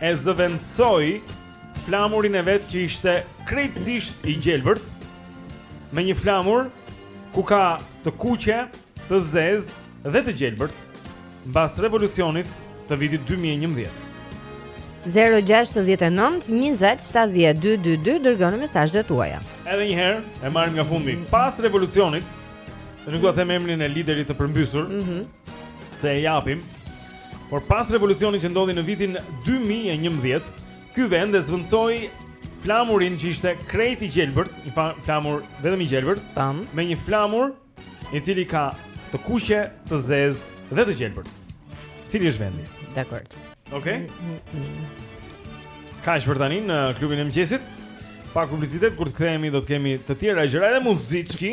e zëvendësoi flamurin e vet që ishte krejtësisht i gjelbërt me një flamur ku ka të kuqe, të zezë dhe të gjelbërt mbas revolucionit të vitit 2011. 069 20 70 222 Dërgoni mesazhet tuaja Edhe njëherë, e marrim nga fundi Pas revolucionit Se nuk dua të them emrin e liderit të përmbysur mm -hmm. Se e japim Por pas revolucionit që ndodhi në vitin 2011, ky vend e zëvendësoi flamurin që ishte krejt i gjelbërt, një flamur vetëm i gjelbërt, Tam. me një flamur i cili ka të kuqe, të zezë dhe të gjelbërt. Cili është vendi? Dakord. Okej. Okay. Kaq për tani në klubin e mëngjesit. Pak publicitet kur të kthehemi do të kemi të tjera gjëra edhe muzikë.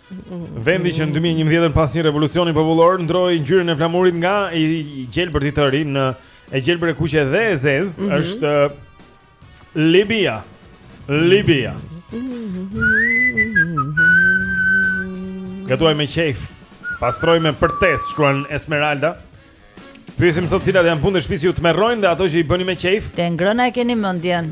Vendi që në 2011 pas një revolucioni popullor ndërroi ngjyrën e flamurit nga i gjelbërt i tëri në e gjelbër e kuqe dhe e zezë mm -hmm. është Libia. Libia. Gatuaj me qejf. Pastroj me përtesë, shkruan Esmeralda. Pyesim sot cilat janë punët e shtëpisë që ju tmerrojnë dhe ato që i bëni me qejf. Te të ngrëna e keni mendjen.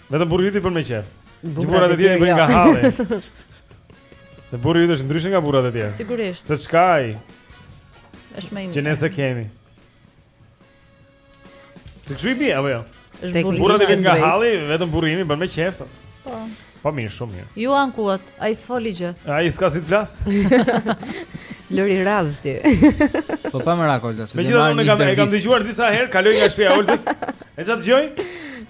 Vetëm burri yt i bën me qejf. Burrat e tjerë bëjnë nga halli. Se burri yt është ndryshe nga burrat e tjerë. Sigurisht. Se ç'ka ai? Është më i mirë. Që nëse kemi. Ti ç'i bie apo jo? Është burri. Burrat e kanë nga halli, vetëm burri im i bën me qejf. Po. Po mirë, shumë mirë. Ju ankuat, ai s'foli gjë. Ai s'ka si të flasë. I lë radhë ti. Po pa merak Olta, se më marr. Megjithatë unë kam e kam dëgjuar disa herë, kaloj nga shtëpia e Oltës. E ça dëgjon?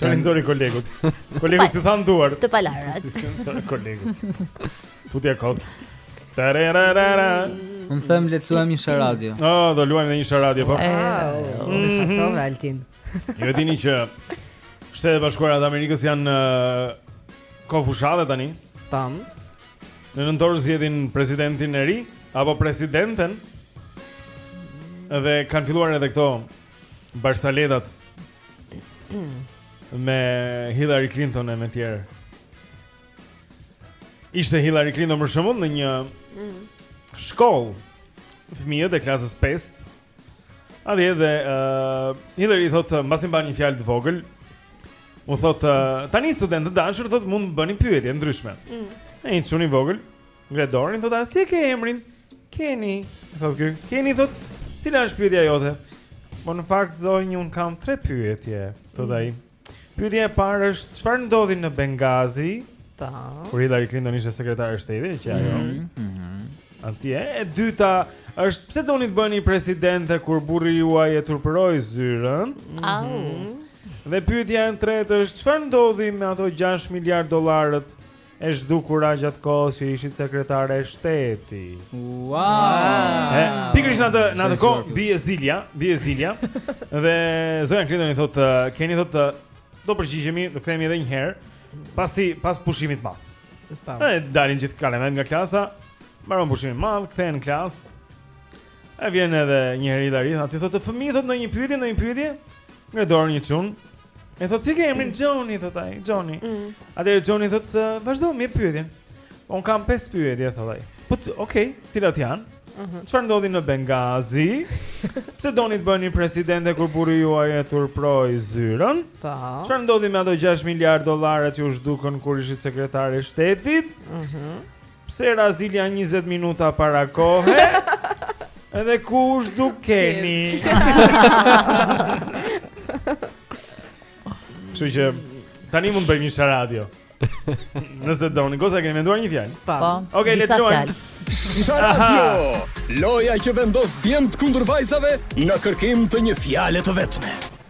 Çfarë i nxori kolegut? Kolegut ju thanë duar. Të palarat. Kolegut. Futja kot. Tarararara. Unë them le të luajmë një sharadë. Ë, oh, do luajmë një sharadë po. Ëh, oh, mm -hmm. pasove Altin. Ju e dini që Shtetet e Bashkuara të Amerikës janë uh, në fushatë tani. Tam. Në nëntor zgjedhin presidentin e ri apo presidenten. Dhe kanë filluar edhe këto Barsoletat me Hillary Clinton e me tjerë. Ishte Hillary Clinton për shembull në një mm. shkollë fëmijët e klasës 5. Atje edhe uh, Hillary thotë mbasi mban një fjalë të vogël, u thotë uh, tani studentë të dashur thotë mund të bëni pyetje të ndryshme. Mm. E një çun i vogël Ngre dorën, thotë, a si e ke emrin? Keni, thotë ky. Keni, thotë, cila është pyetja jote? Po në fakt, zonjë, unë kam tre pyetje, thotë ai. Pyetja e parë është, çfarë ndodhi në Bengazi? Ta. Kur Hillary Clinton ishte sekretare e shtetit, që ajo. Mhm. Atje, e dyta është pse doni të bëheni presidente kur burri juaj e turpëroi zyrën? Au. Mhm. Dhe pyetja e tretë është çfarë ndodhi me ato 6 miliard dollarët E zhdukura gjatë kohës që ishit sekretare e shtetit. Wow! E, pikërisht në atë në atë kohë bie zilja, bie zilja. dhe zonja Clinton i thotë, Keni thotë, do përgjigjemi, do kthehemi edhe një herë pasi pas pushimit të madh. Po. E dalin gjithë kalamajtë nga klasa, mbaron pushimi i madh, kthehen në klasë. E vjen edhe një herë Hilari, aty thotë fëmijët ndonjë pyetje, ndonjë pyetje, ngre dorën një çun, E thot si ke emrin Johnny thot ai, Johnny. Mm. Atëherë Johnny thot vazhdo me pyetjen. Un kam pesë pyetje thot ai. Po okay, cilat janë? Mhm. Çfarë mm ndodhi në Bengazi? Pse doni të bëheni presidente kur burri juaj e turproi zyrën? Po. Çfarë ndodhi me ato 6 miliard dollarë që u zhdukën kur ishit sekretare e shtetit? Mhm. Mm Pse ra zilja 20 minuta para kohe? Edhe ku është Keni? Kështu që tani mund të bëjmë një sharadio. Nëse doni, goca e keni menduar një fjalë? Po. po. Okej, le të luajmë. Sharadio. Loja që vendos djemtë kundër vajzave në kërkim të një fjale të vetme.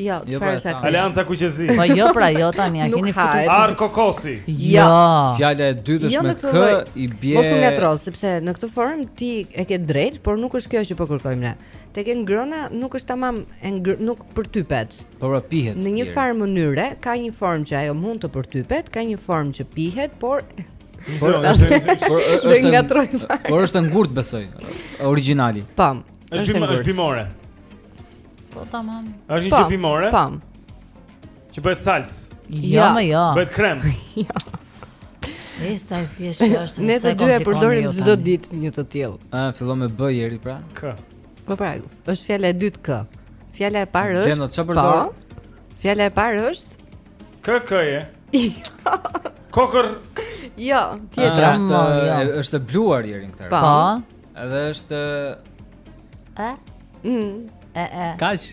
Jo, jo çfarë pra, është akreshi? Alianca kuqezi. Po jo pra, jo tani, a keni futur Arrë kokosi. Jo. jo. Fjala e dytë është jo, me k i bie. Mos u ngatërro se sepse në këtë formë ti e ke drejt, por nuk është kjo që po kërkojmë ne. Tek e ngrëna, nuk është tamam e ngr... nuk përtypet. Po pra pihet. Në një farë mënyre ka një formë që ajo mund të përtypet, ka një formë që pihet, por Por është është ngatërroj. Por është e ngurtë besoj. Origjinali. Pam. Është është bimore. Po tamam. Është një çik bimore? Pam. Që bëhet salcë. Jo, më jo. Bëhet krem. Jo. E sa e thjeshtë është. Ne të dy e përdorim çdo ditë një të tillë. Ë, fillon me B ieri pra. K. Po pra, është fjala e dytë K. Fjala e parë është. Gjej në çfarë po. përdor? Fjala e parë është K K e. Kokërr. Jo, tjetra. Është jo. është e bluar ieri këtë. Po. Edhe është Ë? Mm. E e. Kaç?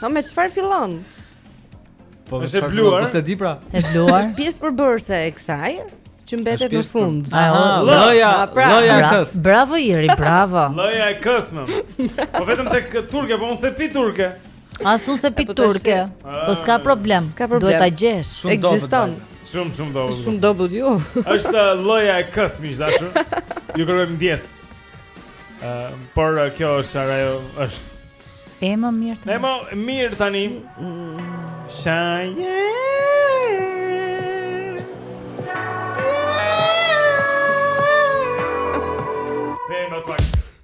Po me çfarë fillon? Po është e bluar. Po se di pra. E bluar. Është pjesë përbërëse e kësaj që mbetet në fund. Loja, pra. llumi i kafes. Bravo Iri, bravo. Llumi i kafes më. Po vetëm tek turke, po unë se pi turke. As unë se pi po turke, po s'ka problem, duhet ta gjesh. Ekziston. Shumë shumë dobët. Shumë dobët ju. Është llumi i kafes miq të dashur. Ju kërkojmë ndjesë. Ëm, por kjo është çfarë ajo është. Ema mirë tani. Ema mirë tani. Shaje. Ema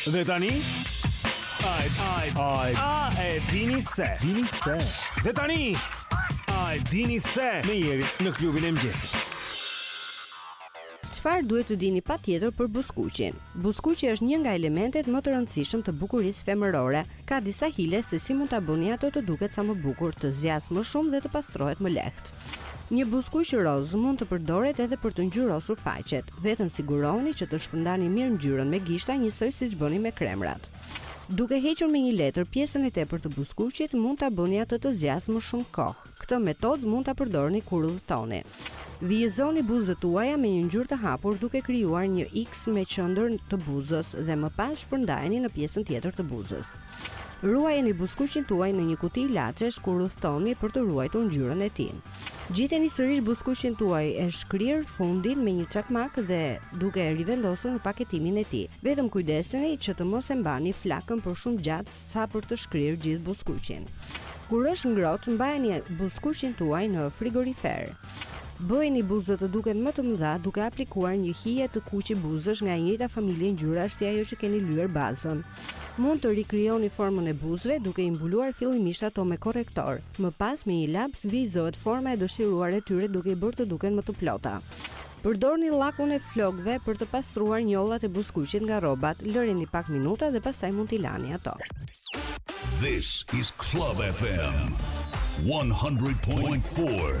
Dhe tani Ai ai ai a e dini se dini se Dhe tani ai dini se me Jeri në klubin e mëngjesit Çfarë duhet të dini patjetër për buzëkuqin? Buzëkuqi është një nga elementet më të rëndësishëm të bukurisë femërore. Ka disa hile se si mund ta bëni atë të duket sa më bukur, të zgjasë më shumë dhe të pastrohet më lehtë. Një buzëkuq rozë mund të përdoret edhe për të ngjyrosur faqet. Vetëm sigurohuni që të shpërndani mirë ngjyrën me gishta njësoj siç bëni me kremrat. Duke hequr me një letër pjesën e tepërt të buzëkuqit, mund ta bëni atë të zgjasë më shumë kohë. Këtë metodë mund ta përdorni kur udhëtoni. Vijëzoni buzët tuaja me një ngjyrë të hapur duke krijuar një X në qendër të buzës dhe më pas shpërndajeni në pjesën tjetër të buzës. Ruajeni buzëkuqin tuaj në një kuti ilaçesh kur udhëtoni për të ruajtur ngjyrën e tij. Ngjiteni sërish buzëkuqin tuaj e shkrirë fundin me një çakmak dhe duke e rivendosur në paketimin e tij. Vetëm kujdeseni që të mos e mbani flakën për shumë gjatë sa për të shkrirë gjithë buzëkuqin. Kur është ngrohtë, mbajeni buzëkuqin tuaj në frigorifer. Bëjeni buzët të duken më të mëdha duke aplikuar një hije të kuqi buzësh nga e njëjta familje ngjyrash si ajo që keni lyer bazën. Mund të rikrijoni formën e buzëve duke i mbuluar fillimisht ato me korrektor. Më pas me një laps vijëzohet forma e dëshiruar e tyre duke i bërë të duken më të plota. Përdorni llakun e flokëve për të pastruar njollat e buzëkuqit nga rrobat. Lëreni pak minuta dhe pastaj mund t'i lani ato. This is Club FM 100.4.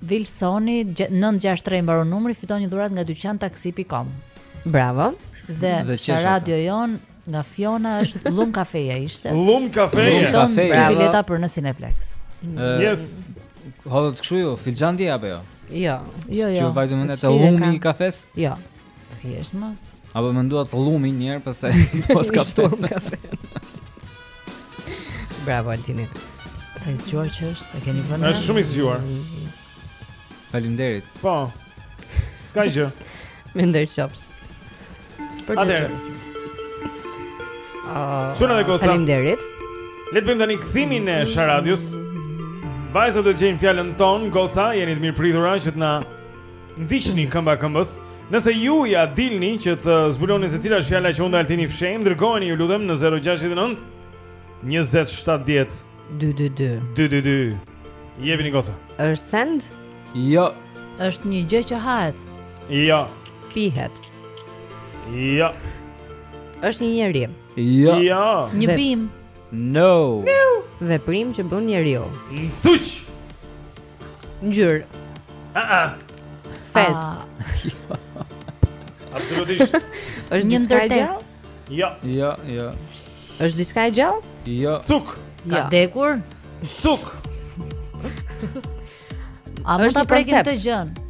Vilsoni, nëntë gjashtë tre i mbaron numri, fiton një dhuratë nga dyqan taksi.com. Bravo. Dhe, dhe sa radio jonë nga Fiona është Llum Kafeja ishte. Llum Kafeja. Fiton dy bileta për në Cineplex. Yes. Hodhët kështu, jo, filxhan ti apo jo? Jo, jo, jo. Që vajti mendja te llumi i kafes? Jo. Thjesht më. A po mendua të llumi një herë pastaj do të kafe. Bravo Altini. Sa i zgjuar që është, e keni vënë re. Është shumë i zgjuar. Faleminderit. Po. S'ka gjë. Me ndër qops. Për të. Ah, Çuna dhe goca. Faleminderit. Le të bëjmë tani kthimin e Sharadios. Vajzat do të gjejnë fjalën tonë, goca, jeni të mirëpritur që të na Ndiqni këmba këmbës. Nëse ju ia dilni që të zbuloni se cila është fjala që unë dhe Altini fshehim, dërgojeni ju lutem në 069 2070 222. 222. Jepini goca. Është send? Jo. Është një gjë që hahet. Jo. Pihet. Jo. Është një njeri. Jo. Jo. Një bimë. No. Veprim që bën njeriu. Cuç. Ngjyrë. Ah, ah. Fest. Absolutisht. Është një ndërtesë. Jo. Jo, jo. Është diçka e gjallë? Jo. Cuk. Ka jo. vdekur? Cuk. A mund ta prekim këtë gjënë?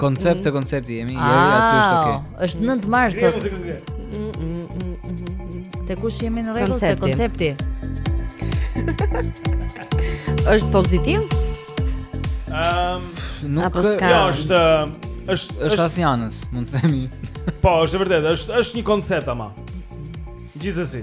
Koncept, te koncepti jemi, jemi aty është okay. Është 9 mars sot. Te kush jemi në rregull te koncepti? Është pozitiv? Ehm, nuk ka. Jo, është është është asnjanës, mund të themi. Po, është e vërtetë, është është një koncept ama. Gjithsesi.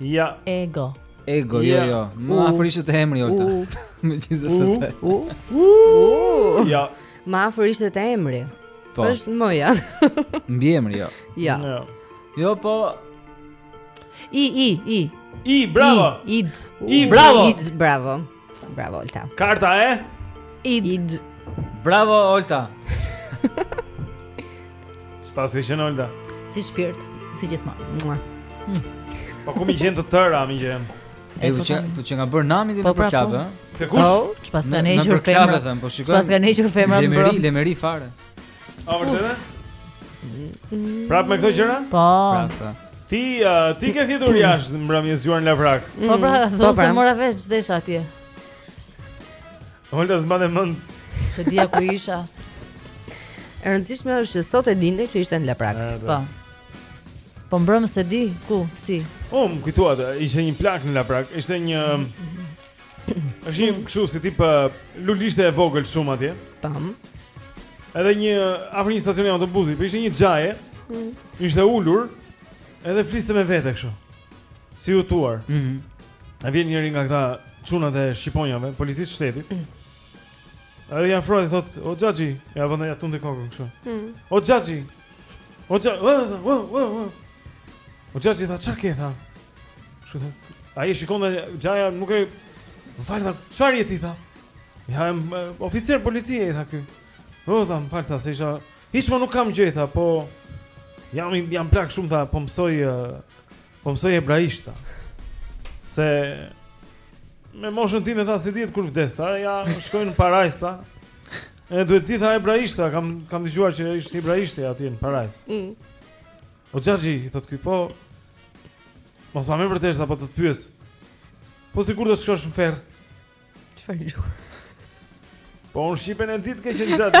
Ja. Ego. Ego, jo, jo. Më afër ishte te emri Olta. Megjithëse të. U. U. Ja. Më afër ishte te emri. Po. Është më ja. Mbi emri jo. Ja. Jo. jo, po. I i i. I, bravo. I, id. I, bravo. Id, bravo. Bravo Olta. Karta e Id. Id. Bravo Olta. S'paske qenë Olta. Si shpirt, si gjithmonë. Po ku m'i gjen të tëra, m'i gjen. E po që po që nga bëhet nami dhe po, në pra, klub, po. ë? Te kush? Po, çfarë kanë hequr femra? Po shikoj. Çfarë kanë hequr femra në brok? Lemeri, lemeri fare. A vërtetë? Prap me këto gjëra? Po. Pra. Ti uh, ti ke fjetur jashtë mbrëmë, je zgjuar në lavrak. Po pra, mm. do po, pra. të mora vesh ç'deshe atje. Olta s'mban mend. S'e dija ku isha. E rëndësishme është që sot e dinte që ishte në lavrak. Po. Po mbrëmë s'e di ku, si. Oh, më kujtuat se, ishte një plak në lavrak, ishte një Është një kështu si tip uh, lulishte e vogël shumë atje. Tamam. Edhe një afër një stacioni autobusi, po ishte një xhaja. Mm. Ishte ulur edhe fliste me vete kështu. Si i hutuar. Mhm. Mm A vjen njëri nga këta çunat e shqiponjave, policisë shtetit. Mm. Edhe i afrohet thotë, "O xhaxhi, ia vë, ia tundi kokën kështu." Mm. O xhaxhi, O xhaxhi, o, o, o, o O xhaxhi i tha, ça ke, tha Kështu, ai shikon dhe xhaja nuk e Më fal, tha, çfarë je ti, tha Jam, e, oficer policie, i tha ky O, tha, më fal, tha, se isha Hiç nuk kam gjë, tha, po Jam, jam plak shumë, tha, po mësoj Po mësoj hebraisht, tha Se Me moshën time tha, s'i dihet kur vdes, tha Ja, shkoj në parajsë, tha E duhet di, tha, hebraishten, kam kam dëgjuar që është hebraishtja atje në parajsë. Mm. O xhaxhi, i thotë ky, po mos ma merr për ters, tha, po të të pyes. Po sikur do të shkosh në ferr? Çfarë gjuhë? Po unë shqipen e di, të keqen xhaxhi.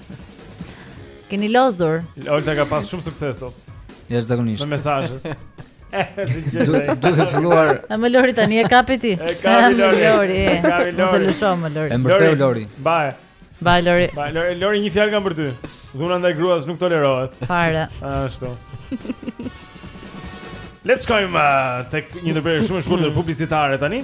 Keni lozur. Olta ka pas shumë sukses sot. Jo zakonisht. Me mesazhet. Duhet filluar. Ama Lori tani e kapi ti? E kapi Lori. Lori. Mos e lësho më Lori. E mbërtheu Lori. Bye. Bye Lori. Bye Lori, Lori një fjalë kam për ty. Dhuna ndaj gruas nuk tolerohet. Fare. Ashtu. Let's go, uh, tek një ndërprerje shumë e shkurtër publicitare tani.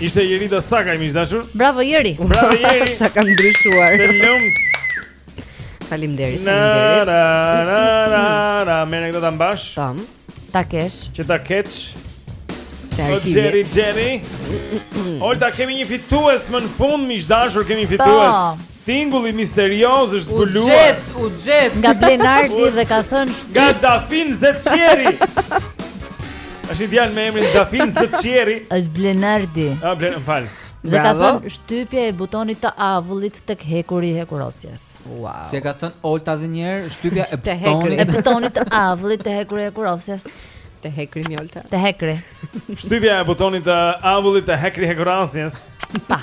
Ishte Jeri dhe Saka, miq të dashur. Bravo Jeri. Bravo Jeri. Sa ka ndryshuar. Të lumtë. Faleminderit. Faleminderit. Na na na na, me ne do ta mbash. Tamam. Ta kesh. Që ta kesh. O Jeri Jeri. Oj, ta kemi një fitues më në fund, miq të dashur, kemi fitues. Tingulli misterioz është zbuluar. U gjet, u gjet. Nga Blenardi dhe ka thënë shtyp. Nga Dafin Zetçieri. Është një djalë me emrin Dafin Zetçieri. Është Blenardi. Ah, Blen, fal. Dhe ka thënë shtypje e butonit të avullit tek hekuri i hekurosjes. Wow. Si e ka thënë Olta edhe një herë shtypja e butonit. E butonit të avullit te hekuri i hekurosjes. Te hekri moj Olta. Te hekri. Shtypja e butonit të avullit te hekri i hekurosjes. Pa.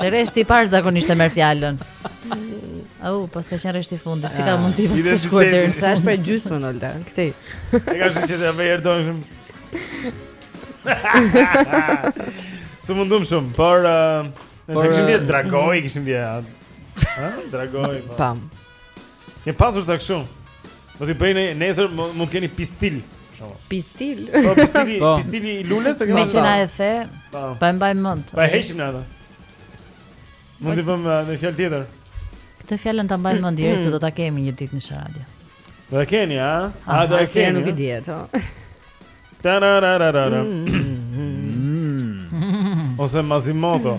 Rreshti i parë zakonisht e merr fjalën. Au, oh, paska qenë rreshti i fundit, si ka ah, mund të mos të shkuar deri në sa është për gjysmën Olta, këtej. E ka shumë që të bëj erdhon. Së mundum shumë, por uh, Por kishim vjet uh, dragoi, kishim vjet. Ha? Dragoi. Po. Pam. Ne pasur diçka kështu. Do t'i bëj nesër mund të keni pistil. Pistil. Po pistili, po. pistili i lules e kemi. Meqë na e the. Po. po e mbaj mend. Po e heqim na atë. Mund të bëjmë uh, një fjalë tjetër. Këtë fjalën ta mbajmë mend deri se do ta kemi një ditë në radio. Do e keni, a? A do e keni? Nuk e di atë. Tarararara. Ose Mazimoto.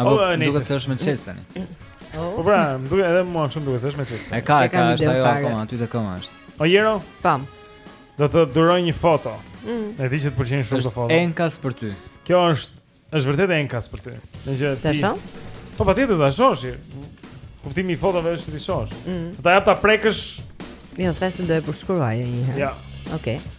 Apo oh, duket se është me çes tani. Oh. Po pra, më duket edhe mua kështu duket se është me çes. E ka, e ka, është ajo akoma aty te këma është. O Jero? Pam. Do të duroj një foto. Mm. E di që të pëlqen shumë kjo foto. Është enkas për ty. Kjo është është vërtet enkas për ty. Në gjë. Ta shoh? Po patjetër ta shohësh. Kuptimi i fotove është t'i shohësh. Mm. Ta jap ta prekësh. Jo, thashë do e përshkruaj një herë. Ja. Okej. Okay.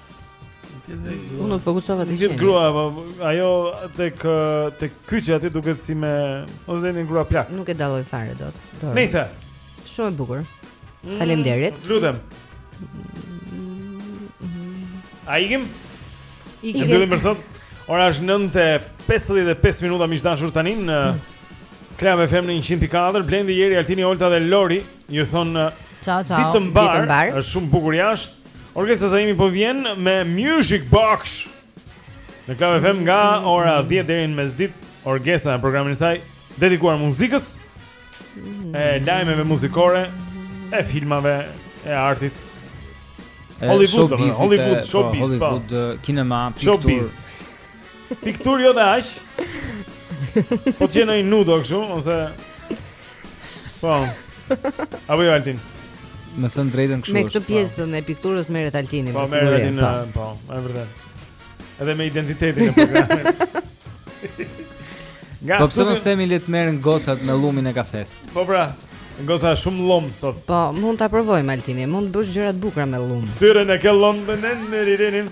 Unë u fokusova të qenë. grua, po, ajo tek tek kyçi aty duket si me ose dhe një grua plak. Nuk e dalloj fare dot. Nice. Shumë e bukur. Mm, Faleminderit. Mm, lutem. A ikim? Ikim. Ikim për sot. Ora është 9:55 minuta miq të dashur tani në mm. Club FM në 104, Blendi Jeri, Altini Olta dhe Lori ju thon Ciao ciao. Ditë të mbarë. Është shumë bukur jashtë. Orkestra Zaimi po vjen me Music Box. Në Club FM nga ora 10 deri në mesditë, Orkestra me programin e saj dedikuar muzikës, e lajmeve muzikore, e filmave, e artit. Hollywood, Hollywood, showbiz, po, Hollywood, kinema, pikturë. Pikturë jo dhe aq Po të gjenoj nudo kështu Ose Po Apo jo Altin Me thënë drejtën kështu Me këtë po. pjesën e pikturës merret Altini Po merret Altini po. Eh, po E vërtetë Edhe me identitetin e programit Nga po pse mos themi le të merren gocat me llumin e kafes. Po pra, goca është shumë llum sot. Po, mund ta provojmë Altini, mund të bësh gjëra të bukura me llum. Fytyrën e ke llum në nerirenim.